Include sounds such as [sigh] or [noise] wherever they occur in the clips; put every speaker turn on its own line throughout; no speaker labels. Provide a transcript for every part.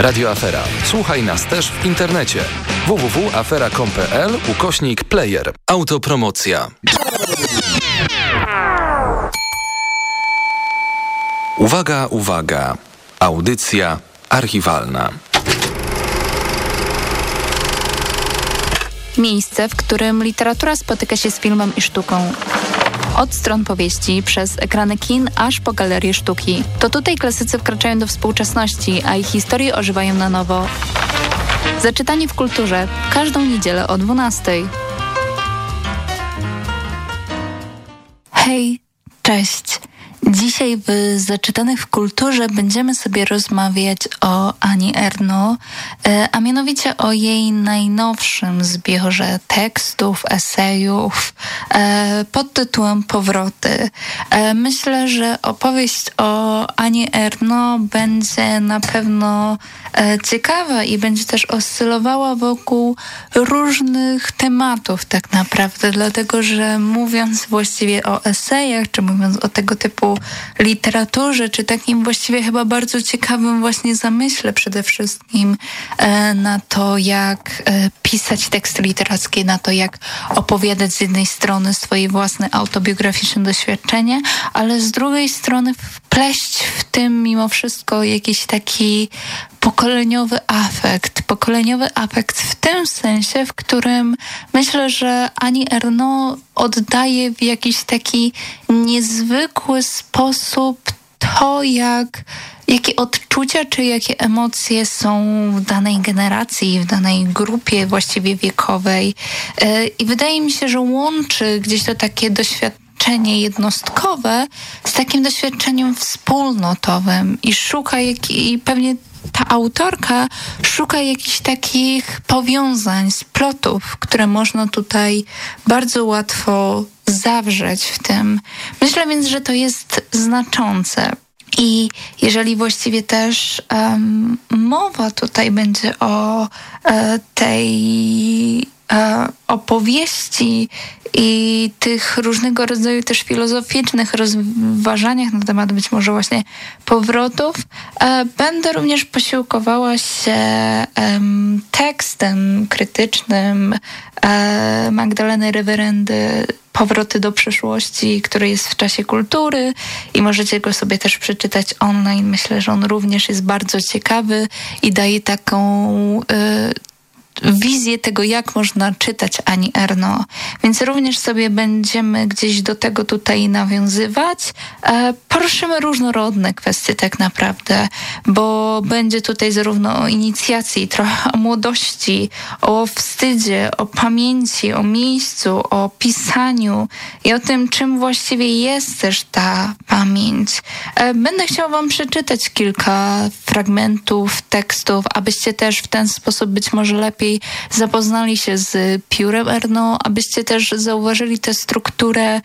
Radio Afera. Słuchaj nas też w internecie. www.afera.com.pl ukośnik player. Autopromocja. Uwaga, uwaga. Audycja archiwalna.
Miejsce, w którym literatura spotyka się z filmem i sztuką. Od stron powieści, przez ekrany kin, aż po galerie sztuki. To tutaj klasycy wkraczają do współczesności, a ich historie ożywają na nowo. Zaczytanie w kulturze każdą niedzielę o 12. Hej, cześć. Dzisiaj w Zaczytanych w Kulturze będziemy sobie rozmawiać o Ani Erno, e, a mianowicie o jej najnowszym zbiorze tekstów, esejów e, pod tytułem Powroty. E, myślę, że opowieść o Ani Erno będzie na pewno ciekawa i będzie też oscylowała wokół różnych tematów tak naprawdę, dlatego że mówiąc właściwie o esejach, czy mówiąc o tego typu literaturze, czy takim właściwie chyba bardzo ciekawym właśnie zamyśle przede wszystkim e, na to, jak e, pisać teksty literackie, na to, jak opowiadać z jednej strony swoje własne autobiograficzne doświadczenie, ale z drugiej strony wpleść w tym mimo wszystko jakiś taki pokoleniowy afekt. Pokoleniowy afekt w tym sensie, w którym myślę, że Ani Erno oddaje w jakiś taki niezwykły sposób to, jak, jakie odczucia czy jakie emocje są w danej generacji, w danej grupie właściwie wiekowej. E, I wydaje mi się, że łączy gdzieś to takie doświadczenie jednostkowe z takim doświadczeniem wspólnotowym i szuka, jak, i pewnie ta autorka szuka jakichś takich powiązań, splotów, które można tutaj bardzo łatwo zawrzeć w tym. Myślę więc, że to jest znaczące. I jeżeli właściwie też um, mowa tutaj będzie o e, tej opowieści i tych różnego rodzaju też filozoficznych rozważaniach na temat być może właśnie powrotów, e, będę również posiłkowała się tekstem krytycznym e, Magdaleny Rewerendy Powroty do przyszłości, który jest w czasie kultury i możecie go sobie też przeczytać online. Myślę, że on również jest bardzo ciekawy i daje taką wizję tego, jak można czytać Ani Erno. Więc również sobie będziemy gdzieś do tego tutaj nawiązywać. E, poruszymy różnorodne kwestie tak naprawdę, bo będzie tutaj zarówno o inicjacji, trochę o młodości, o wstydzie, o pamięci, o miejscu, o pisaniu i o tym, czym właściwie jest też ta pamięć. E, będę chciała wam przeczytać kilka fragmentów tekstów, abyście też w ten sposób być może lepiej lepiej zapoznali się z piórem Erno, abyście też zauważyli tę strukturę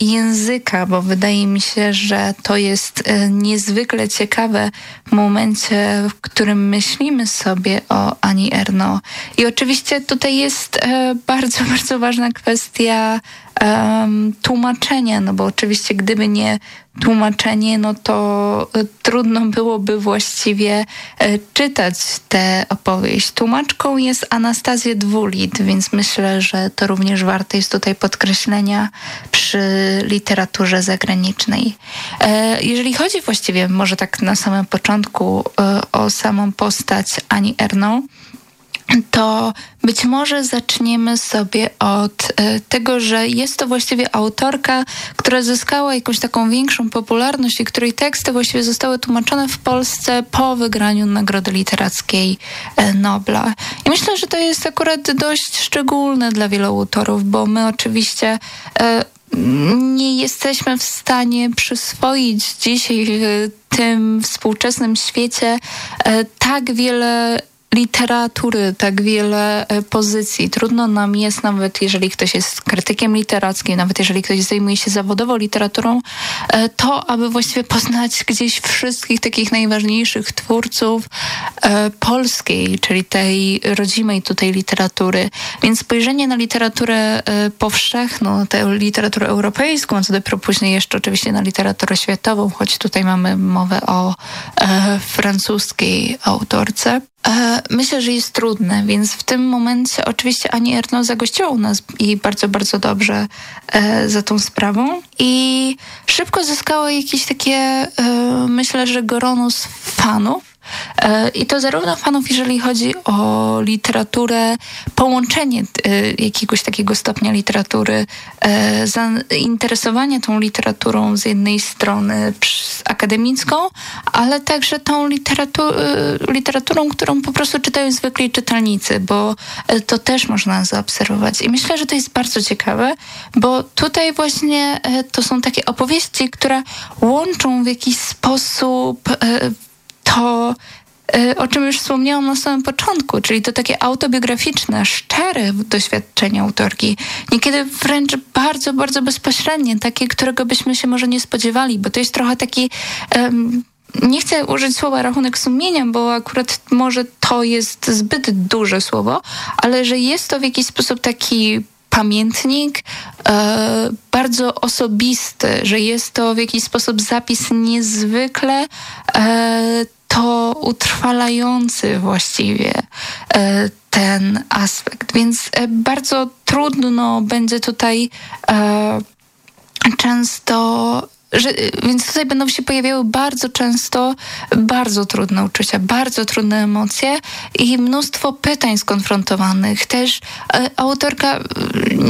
języka, bo wydaje mi się, że to jest e, niezwykle ciekawe w momencie, w którym myślimy sobie o Ani Erno. I oczywiście tutaj jest e, bardzo, [laughs] bardzo ważna kwestia um, tłumaczenia, no bo oczywiście gdyby nie tłumaczenie, no to e, trudno byłoby właściwie e, czytać tę opowieść. Tłumaczką jest Anastazja Dwulit, więc myślę, że to również warte jest tutaj podkreślenia przy literaturze zagranicznej. E, jeżeli chodzi właściwie, może tak na samym początku, o samą postać Ani Erno, to być może zaczniemy sobie od e, tego, że jest to właściwie autorka, która zyskała jakąś taką większą popularność i której teksty właściwie zostały tłumaczone w Polsce po wygraniu Nagrody Literackiej e, Nobla. I myślę, że to jest akurat dość szczególne dla wielu autorów, bo my oczywiście e, nie jesteśmy w stanie przyswoić dzisiaj w tym współczesnym świecie tak wiele literatury, tak wiele e, pozycji. Trudno nam jest, nawet jeżeli ktoś jest krytykiem literackim, nawet jeżeli ktoś zajmuje się zawodowo literaturą, e, to aby właściwie poznać gdzieś wszystkich takich najważniejszych twórców e, polskiej, czyli tej rodzimej tutaj literatury. Więc spojrzenie na literaturę powszechną, tę literaturę europejską, co dopiero później jeszcze oczywiście na literaturę światową, choć tutaj mamy mowę o francuskiej autorce. E, myślę, że jest trudne, więc w tym momencie oczywiście Ani Erno zagościła u nas i bardzo, bardzo dobrze e, za tą sprawą. I szybko zyskała jakieś takie, e, myślę, że goronus fanów. E, I to zarówno fanów, jeżeli chodzi o literaturę, połączenie e, jakiegoś takiego stopnia literatury, e, zainteresowanie tą literaturą z jednej strony akademicką, ale także tą literatur literaturą, którą po prostu czytają zwykli czytelnicy, bo to też można zaobserwować. I myślę, że to jest bardzo ciekawe, bo tutaj właśnie to są takie opowieści, które łączą w jakiś sposób to, y, o czym już wspomniałam na samym początku, czyli to takie autobiograficzne, szczere doświadczenie autorki. Niekiedy wręcz bardzo, bardzo bezpośrednie, takie, którego byśmy się może nie spodziewali, bo to jest trochę taki. Um, nie chcę użyć słowa rachunek sumienia, bo akurat może to jest zbyt duże słowo, ale że jest to w jakiś sposób taki pamiętnik e, bardzo osobisty, że jest to w jakiś sposób zapis niezwykle e, to utrwalający właściwie e, ten aspekt. Więc e, bardzo trudno będzie tutaj e, często że, więc tutaj będą się pojawiały bardzo często bardzo trudne uczucia, bardzo trudne emocje i mnóstwo pytań skonfrontowanych. Też e, autorka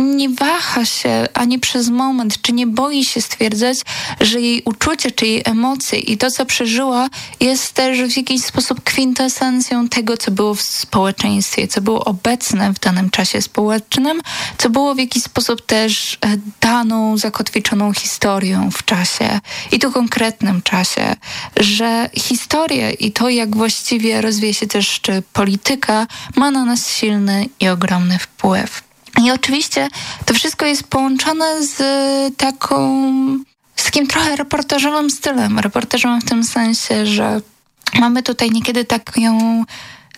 nie waha się ani przez moment, czy nie boi się stwierdzać, że jej uczucie, czy jej emocje i to, co przeżyła, jest też w jakiś sposób kwintesencją tego, co było w społeczeństwie, co było obecne w danym czasie społecznym, co było w jakiś sposób też e, daną, zakotwiczoną historią w czasie czasie i tu konkretnym czasie, że historia i to, jak właściwie rozwija się też czy polityka, ma na nas silny i ogromny wpływ. I oczywiście to wszystko jest połączone z taką, z takim trochę reportażowym stylem. Reportażowym w tym sensie, że mamy tutaj niekiedy taką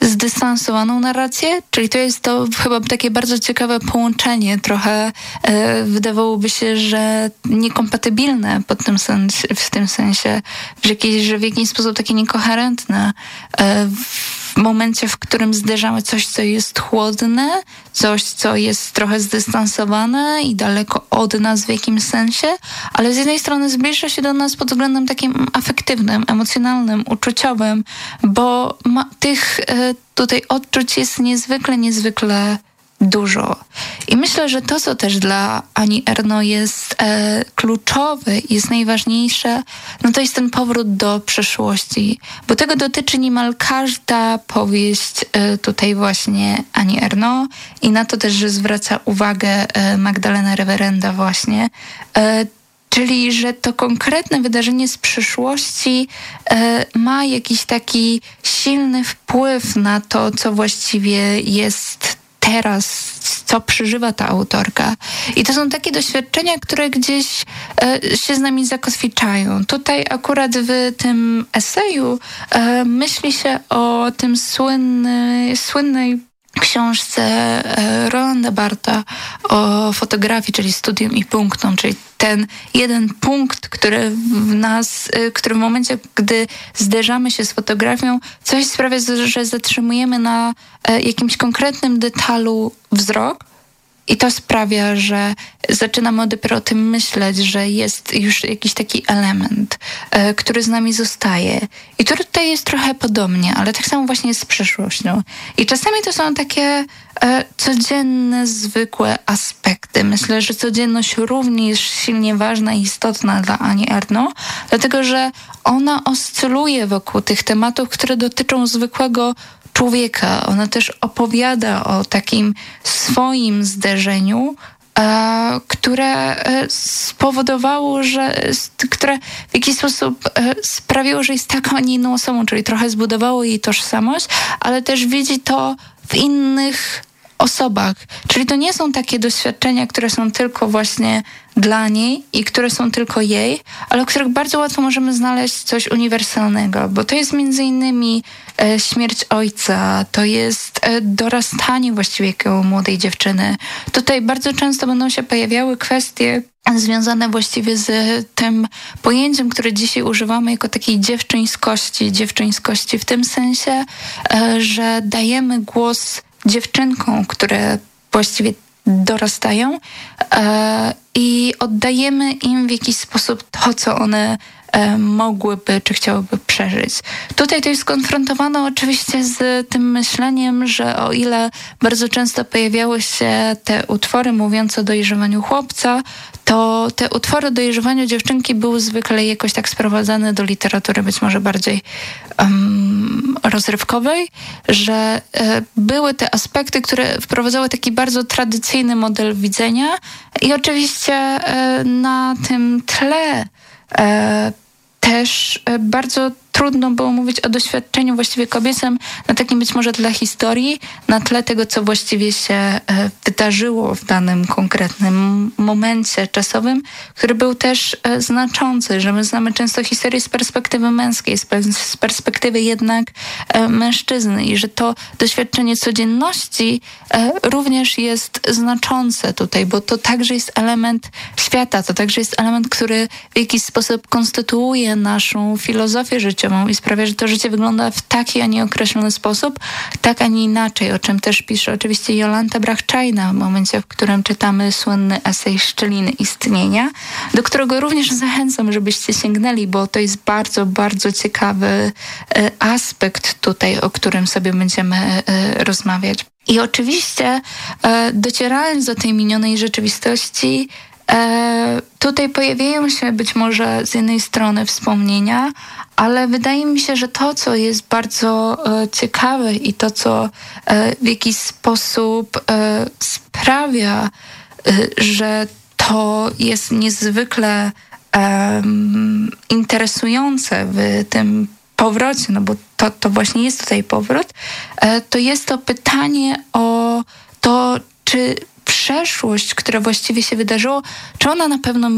zdystansowaną narrację, czyli to jest to chyba takie bardzo ciekawe połączenie, trochę e, wydawałoby się, że niekompatybilne pod tym sens, w tym sensie, że, jakieś, że w jakiś sposób takie niekoherentne. E, w momencie, w którym zderzamy coś, co jest chłodne, coś, co jest trochę zdystansowane i daleko od nas w jakimś sensie, ale z jednej strony zbliża się do nas pod względem takim afektywnym, emocjonalnym, uczuciowym, bo ma, tych e, tutaj odczuć jest niezwykle, niezwykle dużo. I myślę, że to, co też dla Ani Erno jest e, kluczowe, jest najważniejsze, no to jest ten powrót do przeszłości, bo tego dotyczy niemal każda powieść e, tutaj właśnie Ani Erno i na to też, że zwraca uwagę e, Magdalena Reverenda właśnie. E, czyli że to konkretne wydarzenie z przyszłości e, ma jakiś taki silny wpływ na to, co właściwie jest teraz, co przeżywa ta autorka. I to są takie doświadczenia, które gdzieś e, się z nami zakotwiczają. Tutaj akurat w tym eseju e, myśli się o tym słynny, słynnej książce e, Rolanda Barta o fotografii, czyli studium i punktom, czyli ten jeden punkt, który w nas, e, który w momencie, gdy zderzamy się z fotografią, coś sprawia, że zatrzymujemy na e, jakimś konkretnym detalu wzrok, i to sprawia, że zaczynamy dopiero o tym myśleć, że jest już jakiś taki element, e, który z nami zostaje. I tutaj jest trochę podobnie, ale tak samo właśnie jest z przeszłością. I czasami to są takie e, codzienne, zwykłe aspekty. Myślę, że codzienność również silnie ważna i istotna dla Ani Erno, dlatego że ona oscyluje wokół tych tematów, które dotyczą zwykłego człowieka. Ona też opowiada o takim swoim zderzeniu, e, które e, spowodowało, że które w jakiś sposób e, sprawiło, że jest taką, a nie inną osobą, czyli trochę zbudowało jej tożsamość, ale też widzi to w innych osobach. Czyli to nie są takie doświadczenia, które są tylko właśnie dla niej i które są tylko jej, ale o których bardzo łatwo możemy znaleźć coś uniwersalnego, bo to jest między innymi śmierć ojca, to jest dorastanie właściwie młodej dziewczyny. Tutaj bardzo często będą się pojawiały kwestie związane właściwie z tym pojęciem, które dzisiaj używamy jako takiej dziewczyńskości, dziewczyńskości w tym sensie, że dajemy głos dziewczynkom, które właściwie dorastają e, i oddajemy im w jakiś sposób to, co one mogłyby czy chciałyby przeżyć. Tutaj to jest skonfrontowane oczywiście z tym myśleniem, że o ile bardzo często pojawiały się te utwory mówiące o dojrzewaniu chłopca, to te utwory o dojrzewaniu dziewczynki były zwykle jakoś tak sprowadzane do literatury być może bardziej um, rozrywkowej, że e, były te aspekty, które wprowadzały taki bardzo tradycyjny model widzenia i oczywiście e, na tym tle e, też e, bardzo trudno było mówić o doświadczeniu właściwie kobiecym na takim być może tle historii, na tle tego, co właściwie się e, wydarzyło w danym konkretnym momencie czasowym, który był też e, znaczący, że my znamy często historię z perspektywy męskiej, z perspektywy jednak mężczyzny i że to doświadczenie codzienności również jest znaczące tutaj, bo to także jest element świata, to także jest element, który w jakiś sposób konstytuuje naszą filozofię życiową i sprawia, że to życie wygląda w taki, a nie określony sposób, tak, a nie inaczej, o czym też pisze oczywiście Jolanta Brachczajna w momencie, w którym czytamy słynny esej Szczeliny Istnienia, do którego również zachęcam, żebyście sięgnęli, bo to jest bardzo, bardzo ciekawy e, aspekt tutaj, o którym sobie będziemy e, rozmawiać. I oczywiście e, docierając do tej minionej rzeczywistości, E, tutaj pojawiają się być może z jednej strony wspomnienia, ale wydaje mi się, że to, co jest bardzo e, ciekawe i to, co e, w jakiś sposób sprawia, że to jest niezwykle interesujące w tym powrocie, no bo to, to właśnie jest tutaj powrót, to jest to pytanie o to, czy przeszłość, która właściwie się wydarzyło, czy ona na pewno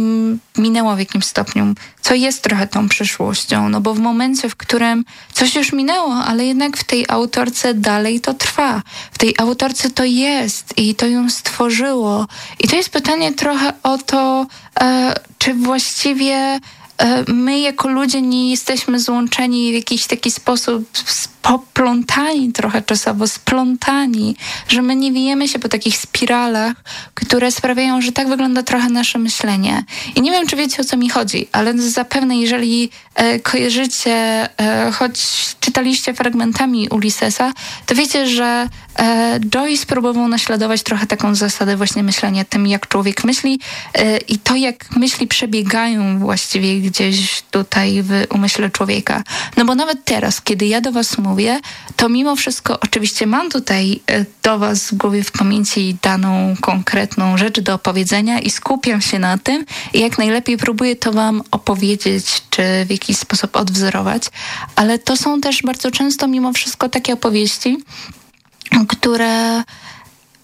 minęła w jakimś stopniu, co jest trochę tą przyszłością, no bo w momencie, w którym coś już minęło, ale jednak w tej autorce dalej to trwa. W tej autorce to jest i to ją stworzyło. I to jest pytanie trochę o to, e, czy właściwie E, my jako ludzie nie jesteśmy złączeni w jakiś taki sposób poplątani trochę czasowo, splątani, że my nie wijemy się po takich spiralach, które sprawiają, że tak wygląda trochę nasze myślenie. I nie wiem, czy wiecie o co mi chodzi, ale zapewne jeżeli e, kojarzycie, e, choć czytaliście fragmentami Ulyssesa, to wiecie, że e, Joyce próbował naśladować trochę taką zasadę właśnie myślenia tym, jak człowiek myśli e, i to, jak myśli przebiegają właściwie gdzieś tutaj w umyśle człowieka. No bo nawet teraz, kiedy ja do was mówię, to mimo wszystko oczywiście mam tutaj e, do was w głowie w pamięci daną konkretną rzecz do opowiedzenia i skupiam się na tym i jak najlepiej próbuję to wam opowiedzieć, czy w jakiś sposób odwzorować, ale to są też bardzo często mimo wszystko takie opowieści, które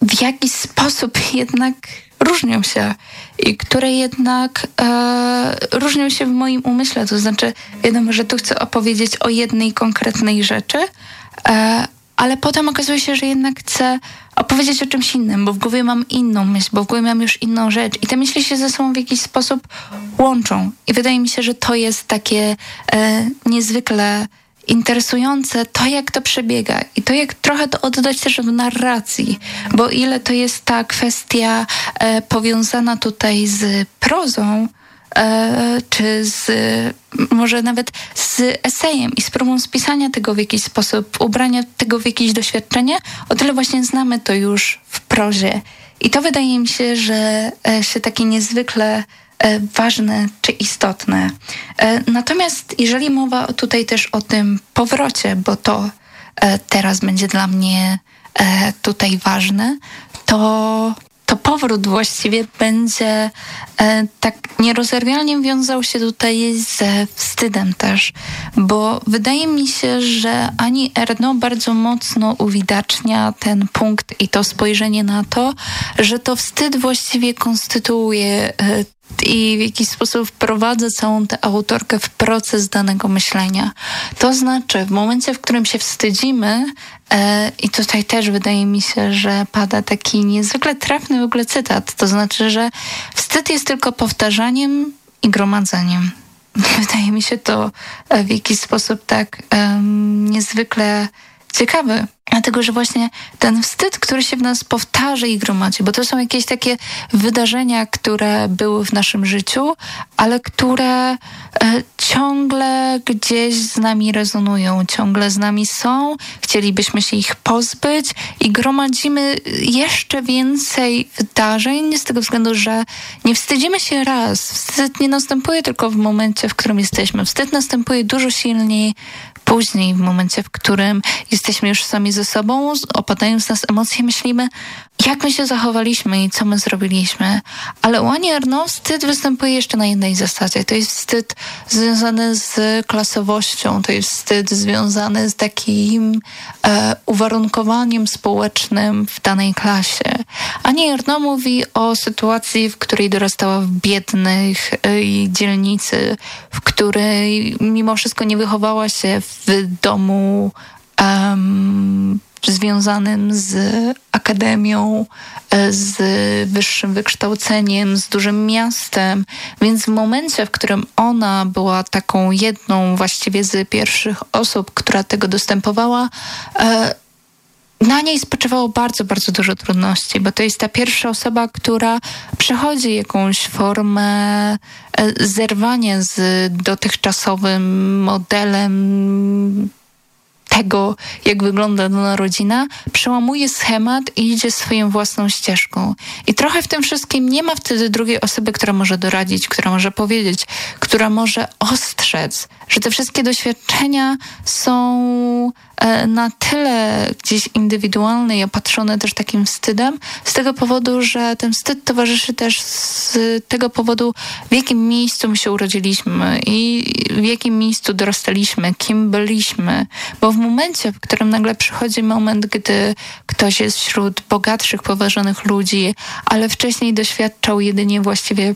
w jakiś sposób jednak różnią się i które jednak e, różnią się w moim umyśle. To znaczy, wiadomo, że tu chcę opowiedzieć o jednej konkretnej rzeczy, e, ale potem okazuje się, że jednak chcę opowiedzieć o czymś innym, bo w głowie mam inną myśl, bo w głowie mam już inną rzecz i te myśli się ze sobą w jakiś sposób łączą. I wydaje mi się, że to jest takie e, niezwykle interesujące to, jak to przebiega i to, jak trochę to oddać też w narracji, bo ile to jest ta kwestia e, powiązana tutaj z prozą, e, czy z może nawet z esejem i z próbą spisania tego w jakiś sposób, ubrania tego w jakieś doświadczenie, o tyle właśnie znamy to już w prozie. I to wydaje mi się, że e, się takie niezwykle ważne czy istotne. E, natomiast jeżeli mowa tutaj też o tym powrocie, bo to e, teraz będzie dla mnie tutaj ważne, to, to powrót właściwie będzie tak nierozerwalnie wiązał się tutaj ze wstydem też, bo wydaje mi się, że Ani Erno bardzo mocno uwidacznia ten punkt i to spojrzenie na to, że to wstyd właściwie konstytuuje i w jakiś sposób wprowadza całą tę autorkę w proces danego myślenia. To znaczy, w momencie, w którym się wstydzimy, e, i tutaj też wydaje mi się, że pada taki niezwykle trafny w ogóle cytat, to znaczy, że wstyd jest tylko powtarzaniem i gromadzeniem. [laughs] Wydaje mi się to e, w jakiś sposób tak um, niezwykle ciekawy. Dlatego, że właśnie ten wstyd, który się w nas powtarza i gromadzi, bo to są jakieś takie wydarzenia, które były w naszym życiu, ale które e, ciągle gdzieś z nami rezonują, ciągle z nami są, chcielibyśmy się ich pozbyć i gromadzimy jeszcze więcej wydarzeń z tego względu, że nie wstydzimy się raz. Wstyd nie następuje tylko w momencie, w którym jesteśmy. Wstyd następuje dużo silniej później, w momencie, w którym jesteśmy już sami ze sobą, opadają z nas emocje, myślimy, jak my się zachowaliśmy i co my zrobiliśmy. Ale u Ani Arnaud wstyd występuje jeszcze na jednej zasadzie. To jest wstyd związany z klasowością, to jest wstyd związany z takim e, uwarunkowaniem społecznym w danej klasie. Ani Arnaud mówi o sytuacji, w której dorastała w biednych e, dzielnicy, w której mimo wszystko nie wychowała się w domu um, związanym z akademią, e, z wyższym wykształceniem, z dużym miastem. Więc w momencie, w którym ona była taką jedną właściwie z pierwszych osób, która tego dostępowała, e, na niej spoczywało bardzo, bardzo dużo trudności, bo to jest ta pierwsza osoba, która przechodzi jakąś formę e, zerwania z dotychczasowym modelem tego, jak wygląda dana rodzina, przełamuje schemat i idzie swoją własną ścieżką. I trochę w tym wszystkim nie ma wtedy drugiej osoby, która może doradzić, która może powiedzieć, która może ostrzec, że te wszystkie doświadczenia są na tyle gdzieś indywidualne i opatrzone też takim wstydem, z tego powodu, że ten wstyd towarzyszy też z tego powodu, w jakim miejscu my się urodziliśmy i w jakim miejscu dorastaliśmy, kim byliśmy. Bo w momencie, w którym nagle przychodzi moment, gdy ktoś jest wśród bogatszych, poważonych ludzi, ale wcześniej doświadczał jedynie właściwie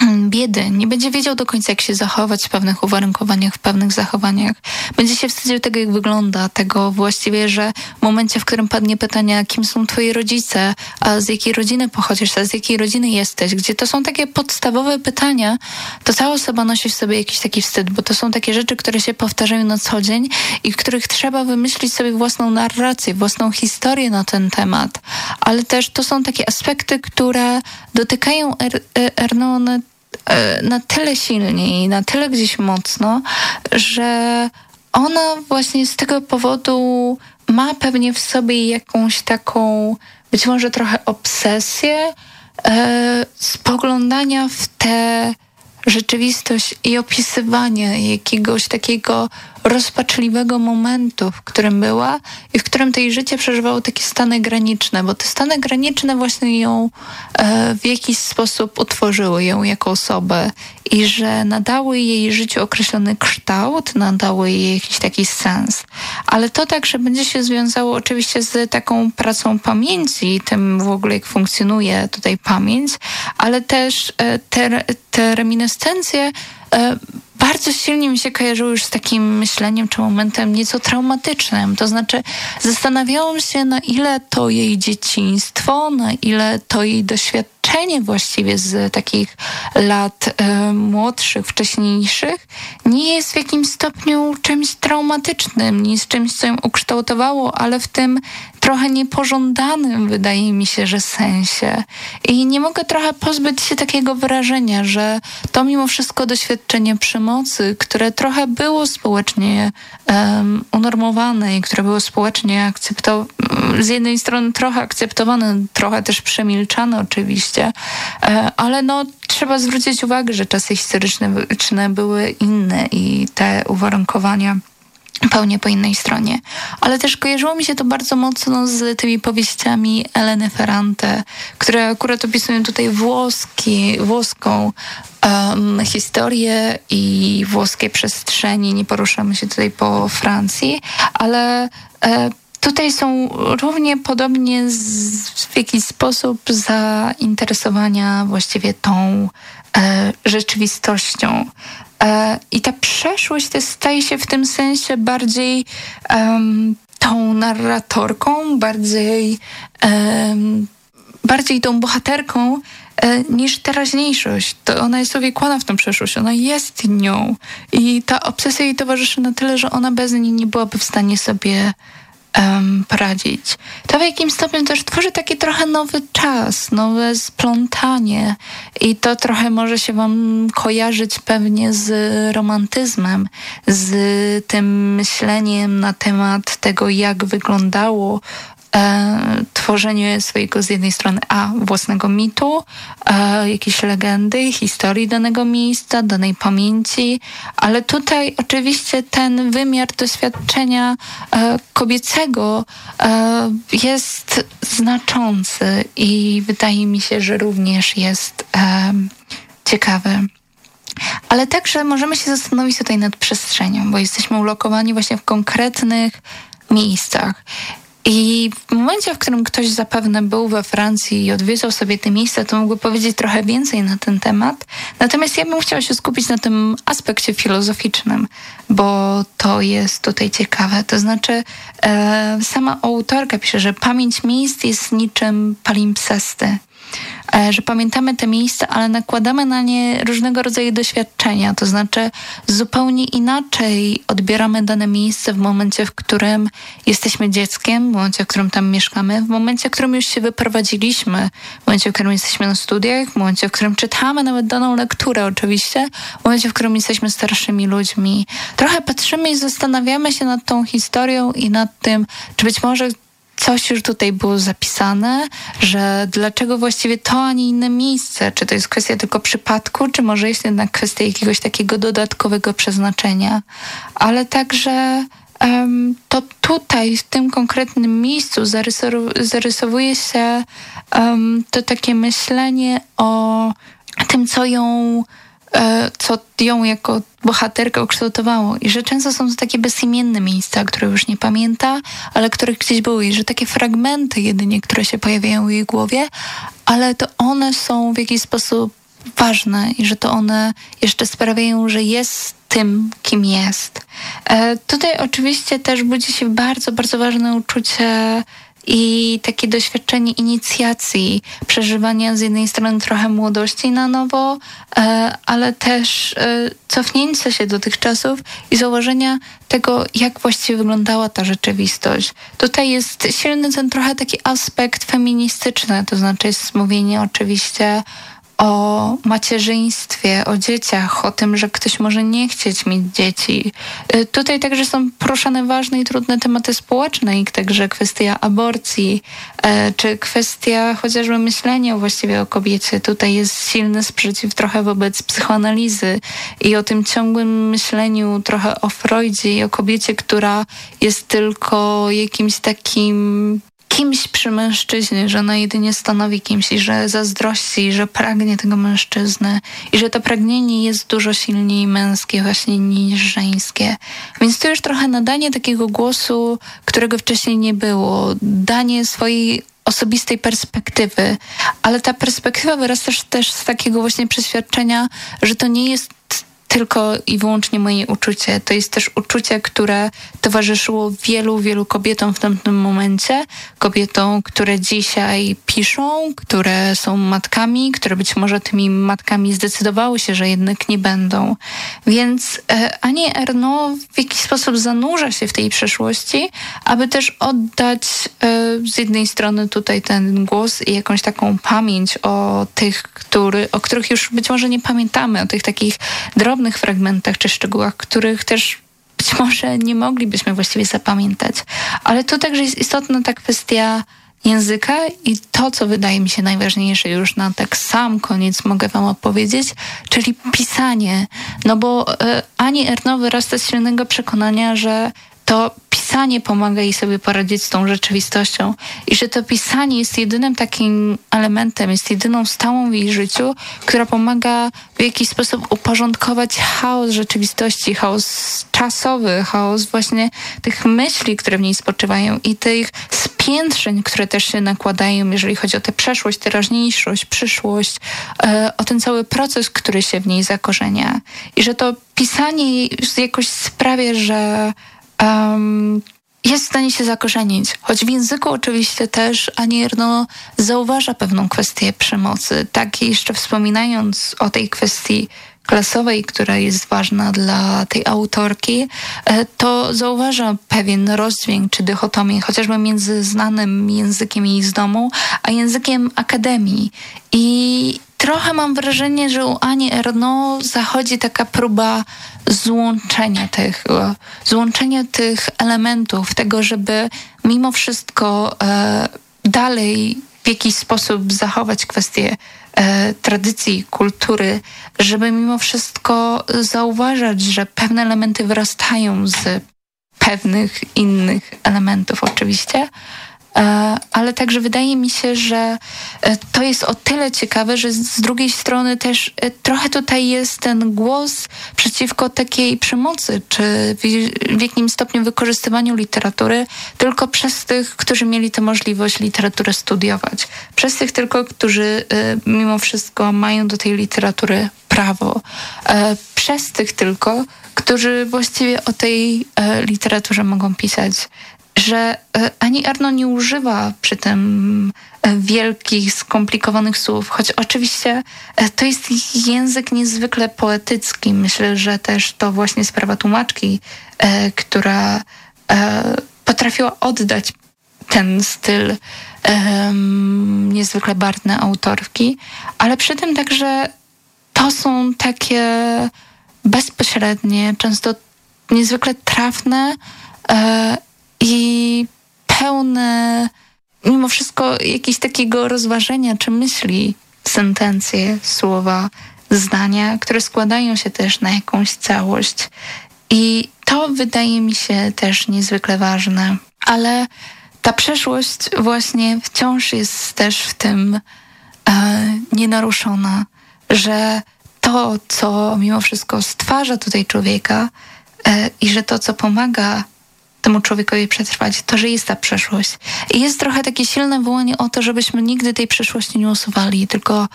[clears throat] biedy, nie będzie wiedział do końca, jak się zachować w pewnych uwarunkowaniach, w pewnych zachowaniach. Będzie się wstydził tego, jak wygląda, tego właściwie, że w momencie, w którym padnie pytanie, kim są twoi rodzice, a z jakiej rodziny pochodzisz, a z jakiej rodziny jesteś, gdzie to są takie podstawowe pytania, to cała osoba nosi w sobie jakiś taki wstyd, bo to są takie rzeczy, które się powtarzają na co dzień i których trzeba wymyślić sobie własną narrację, własną historię na ten temat. Ale też to są takie aspekty, które dotykają er, Ernone E, na tyle silnie i na tyle gdzieś mocno, że ona właśnie z tego powodu ma pewnie w sobie jakąś taką, być może trochę obsesję e, spoglądania w tę rzeczywistość i opisywanie jakiegoś takiego rozpaczliwego momentu, w którym była i w którym to jej życie przeżywało takie stany graniczne, bo te stany graniczne właśnie ją e, w jakiś sposób utworzyły ją jako osobę i że nadały jej życiu określony kształt, nadały jej jakiś taki sens. Ale to także będzie się związało oczywiście z taką pracą pamięci, tym w ogóle jak funkcjonuje tutaj pamięć, ale też e, te, te reminiscencje e, bardzo silnie mi się kojarzyło już z takim myśleniem czy momentem nieco traumatycznym. To znaczy, zastanawiałam się, na ile to jej dzieciństwo, na ile to jej doświadczenie właściwie z takich lat y, młodszych, wcześniejszych, nie jest w jakimś stopniu czymś traumatycznym, nie jest czymś, co ją ukształtowało, ale w tym trochę niepożądanym, wydaje mi się, że sensie. I nie mogę trochę pozbyć się takiego wrażenia, że to mimo wszystko doświadczenie przemocy, które trochę było społecznie um, unormowane i które było społecznie akceptowane, z jednej strony trochę akceptowane, trochę też przemilczane oczywiście, e, ale no trzeba zwrócić uwagę, że czasy historyczne były inne i te uwarunkowania pełnie po innej stronie. Ale też kojarzyło mi się to bardzo mocno z tymi powieściami Eleny Ferrante, które akurat opisują tutaj włoski, włoską um, historię i włoskie przestrzeni. Nie poruszamy się tutaj po Francji, ale e, Tutaj są równie podobnie z, w jakiś sposób zainteresowania właściwie tą e, rzeczywistością. E, I ta przeszłość to staje się w tym sensie bardziej um, tą narratorką, bardziej, um, bardziej tą bohaterką e, niż teraźniejszość. To ona jest uwikłana w tą przeszłość, ona jest nią. I ta obsesja jej towarzyszy na tyle, że ona bez niej nie byłaby w stanie sobie um, poradzić. To w jakimś stopniu też tworzy taki trochę nowy czas, nowe splątanie i to trochę może się wam kojarzyć pewnie z romantyzmem, z tym myśleniem na temat tego, jak wyglądało e, tworzenie swojego z jednej strony a własnego mitu, e, jakiejś legendy, historii danego miejsca, danej pamięci, ale tutaj oczywiście ten wymiar doświadczenia e, kobiecego e, jest znaczący i wydaje mi się, że również jest e, ciekawy. Ale także możemy się zastanowić tutaj nad przestrzenią, bo jesteśmy ulokowani właśnie w konkretnych miejscach. I w momencie, w którym ktoś zapewne był we Francji i odwiedzał sobie te miejsca, to mógłby powiedzieć trochę więcej na ten temat. Natomiast ja bym chciała się skupić na tym aspekcie filozoficznym, bo to jest tutaj ciekawe. To znaczy, e, sama autorka pisze, że pamięć miejsc jest niczym palimpsesty. E, że pamiętamy te miejsca, ale nakładamy na nie różnego rodzaju doświadczenia, to znaczy zupełnie inaczej odbieramy dane miejsce w momencie, w którym jesteśmy dzieckiem, w momencie, w którym tam mieszkamy, w momencie, w którym już się wyprowadziliśmy, w momencie, w którym jesteśmy na studiach, w momencie, w którym czytamy nawet daną lekturę oczywiście, w momencie, w którym jesteśmy starszymi ludźmi. Trochę patrzymy i zastanawiamy się nad tą historią i nad tym, czy być może coś już tutaj było zapisane, że dlaczego właściwie to, a nie inne miejsce? Czy to jest kwestia tylko przypadku, czy może jest jednak kwestia jakiegoś takiego dodatkowego przeznaczenia? Ale także um, to tutaj, w tym konkretnym miejscu zarysowuje się um, to takie myślenie o tym, co ją co ją jako bohaterkę ukształtowało. I że często są to takie bezimienne miejsca, które już nie pamięta, ale które gdzieś były. I że takie fragmenty jedynie, które się pojawiają w jej głowie, ale to one są w jakiś sposób ważne i że to one jeszcze sprawiają, że jest tym, kim jest. E, tutaj oczywiście też budzi się bardzo, bardzo ważne uczucie i takie doświadczenie inicjacji, przeżywania z jednej strony trochę młodości na nowo, e, ale też e, cofnięcia się do tych czasów i założenia tego, jak właściwie wyglądała ta rzeczywistość. Tutaj jest silny ten trochę taki aspekt feministyczny, to znaczy jest mówienie oczywiście o macierzyństwie, o dzieciach, o tym, że ktoś może nie chcieć mieć dzieci. Y, tutaj także są poruszane ważne i trudne tematy społeczne, jak także kwestia aborcji, e, czy kwestia chociażby myślenia właściwie o kobiecie. Tutaj jest silny sprzeciw trochę wobec psychoanalizy i o tym ciągłym myśleniu trochę o Freudzie i o kobiecie, która jest tylko jakimś takim kimś przy mężczyźnie, że ona jedynie stanowi kimś i że zazdrości, że pragnie tego mężczyzny i że to pragnienie jest dużo silniej męskie właśnie niż żeńskie. Więc to już trochę nadanie takiego głosu, którego wcześniej nie było, danie swojej osobistej perspektywy, ale ta perspektywa wyrasta też z takiego właśnie przeświadczenia, że to nie jest tylko i wyłącznie moje uczucie. To jest też uczucie, które towarzyszyło wielu, wielu kobietom w tamtym momencie. Kobietom, które dzisiaj piszą, które są matkami, które być może tymi matkami zdecydowały się, że jednak nie będą. Więc e, Anie Erno w jakiś sposób zanurza się w tej przeszłości, aby też oddać e, z jednej strony tutaj ten głos i jakąś taką pamięć o tych, który, o których już być może nie pamiętamy, o tych takich drobnych drobnych fragmentach czy szczegółach, których też być może nie moglibyśmy właściwie zapamiętać. Ale to także jest istotna ta kwestia języka i to, co wydaje mi się najważniejsze już na tak sam koniec mogę wam opowiedzieć, czyli pisanie. No bo e, Ani Erno wyrasta z silnego przekonania, że to pisanie pomaga jej sobie poradzić z tą rzeczywistością i że to pisanie jest jedynym takim elementem, jest jedyną stałą w jej życiu, która pomaga w jakiś sposób uporządkować chaos rzeczywistości, chaos czasowy, chaos właśnie tych myśli, które w niej spoczywają i tych spiętrzeń, które też się nakładają, jeżeli chodzi o tę przeszłość, teraźniejszość, przyszłość, e, o ten cały proces, który się w niej zakorzenia. I że to pisanie jakoś sprawia, że um, jest w stanie się zakorzenić. Choć w języku oczywiście też Anierno zauważa pewną kwestię przemocy. Tak jeszcze wspominając o tej kwestii klasowej, która jest ważna dla tej autorki, e, to zauważa pewien rozdźwięk czy dychotomię, chociażby między znanym językiem jej z domu, a językiem akademii. I trochę mam wrażenie, że u Ani Erno zachodzi taka próba złączenia tych, złączenia tych elementów, tego, żeby mimo wszystko e, dalej w jakiś sposób zachować kwestię e, tradycji, kultury, żeby mimo wszystko zauważać, że pewne elementy wyrastają z pewnych innych elementów oczywiście, E, ale także wydaje mi się, że e, to jest o tyle ciekawe, że z drugiej strony też e, trochę tutaj jest ten głos przeciwko takiej przemocy, czy w jakim stopniu wykorzystywaniu literatury tylko przez tych, którzy mieli tę możliwość literatury studiować. Przez tych tylko, którzy mimo wszystko mają do tej literatury prawo. Przez tych tylko, którzy właściwie o tej literaturze mogą pisać że e, ani Arno nie używa przy tym e, wielkich, skomplikowanych słów, choć oczywiście e, to jest język niezwykle poetycki. Myślę, że też to właśnie sprawa tłumaczki, która potrafiła oddać ten styl niezwykle barwny autorki, ale przy tym także to są takie bezpośrednie, często niezwykle trafne i pełne mimo wszystko jakiegoś takiego rozważenia czy myśli, sentencje, słowa, zdania, które składają się też na jakąś całość. I to wydaje mi się też niezwykle ważne. Ale ta przeszłość właśnie wciąż jest też w tym e, nienaruszona, że to, co mimo wszystko stwarza tutaj człowieka e, i że to, co pomaga temu człowiekowi przetrwać, to, że jest ta przeszłość. I jest trochę takie silne wołanie o to, żebyśmy nigdy tej przeszłości nie usuwali, tylko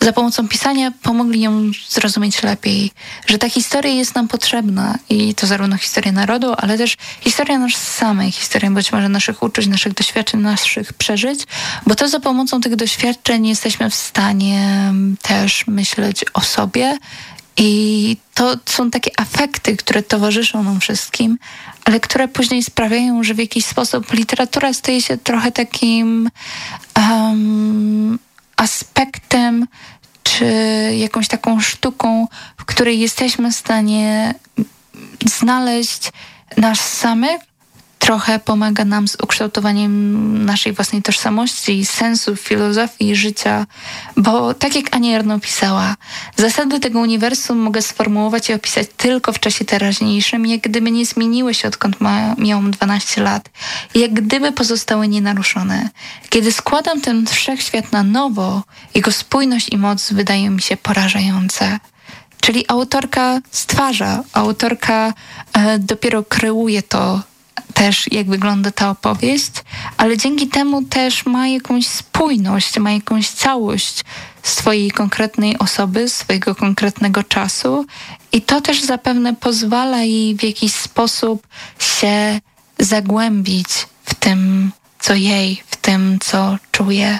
za pomocą pisania pomogli ją zrozumieć lepiej, że ta historia jest nam potrzebna i to zarówno historia narodu, ale też historia nas samej, historia być może naszych uczuć, naszych doświadczeń, naszych przeżyć, bo to za pomocą tych doświadczeń jesteśmy w stanie też myśleć o sobie i to są takie afekty, które towarzyszą nam wszystkim, ale które później sprawiają, że w jakiś sposób literatura staje się trochę takim um, aspektem czy jakąś taką sztuką, w której jesteśmy w stanie znaleźć nas samych, trochę pomaga nam z ukształtowaniem naszej własnej tożsamości, sensu, filozofii życia, bo tak jak Ania Arno pisała, zasady tego uniwersum mogę sformułować i opisać tylko w czasie teraźniejszym, jak gdyby nie zmieniły się odkąd ma, miałam 12 lat, jak gdyby pozostały nienaruszone. Kiedy składam ten wszechświat na nowo, jego spójność i moc wydają mi się porażające. Czyli autorka stwarza, autorka e, dopiero kreuje to, też, jak wygląda ta opowieść, ale dzięki temu też ma jakąś spójność, ma jakąś całość swojej konkretnej osoby, swojego konkretnego czasu i to też zapewne pozwala jej w jakiś sposób się zagłębić w tym, co jej, w tym, co czuje.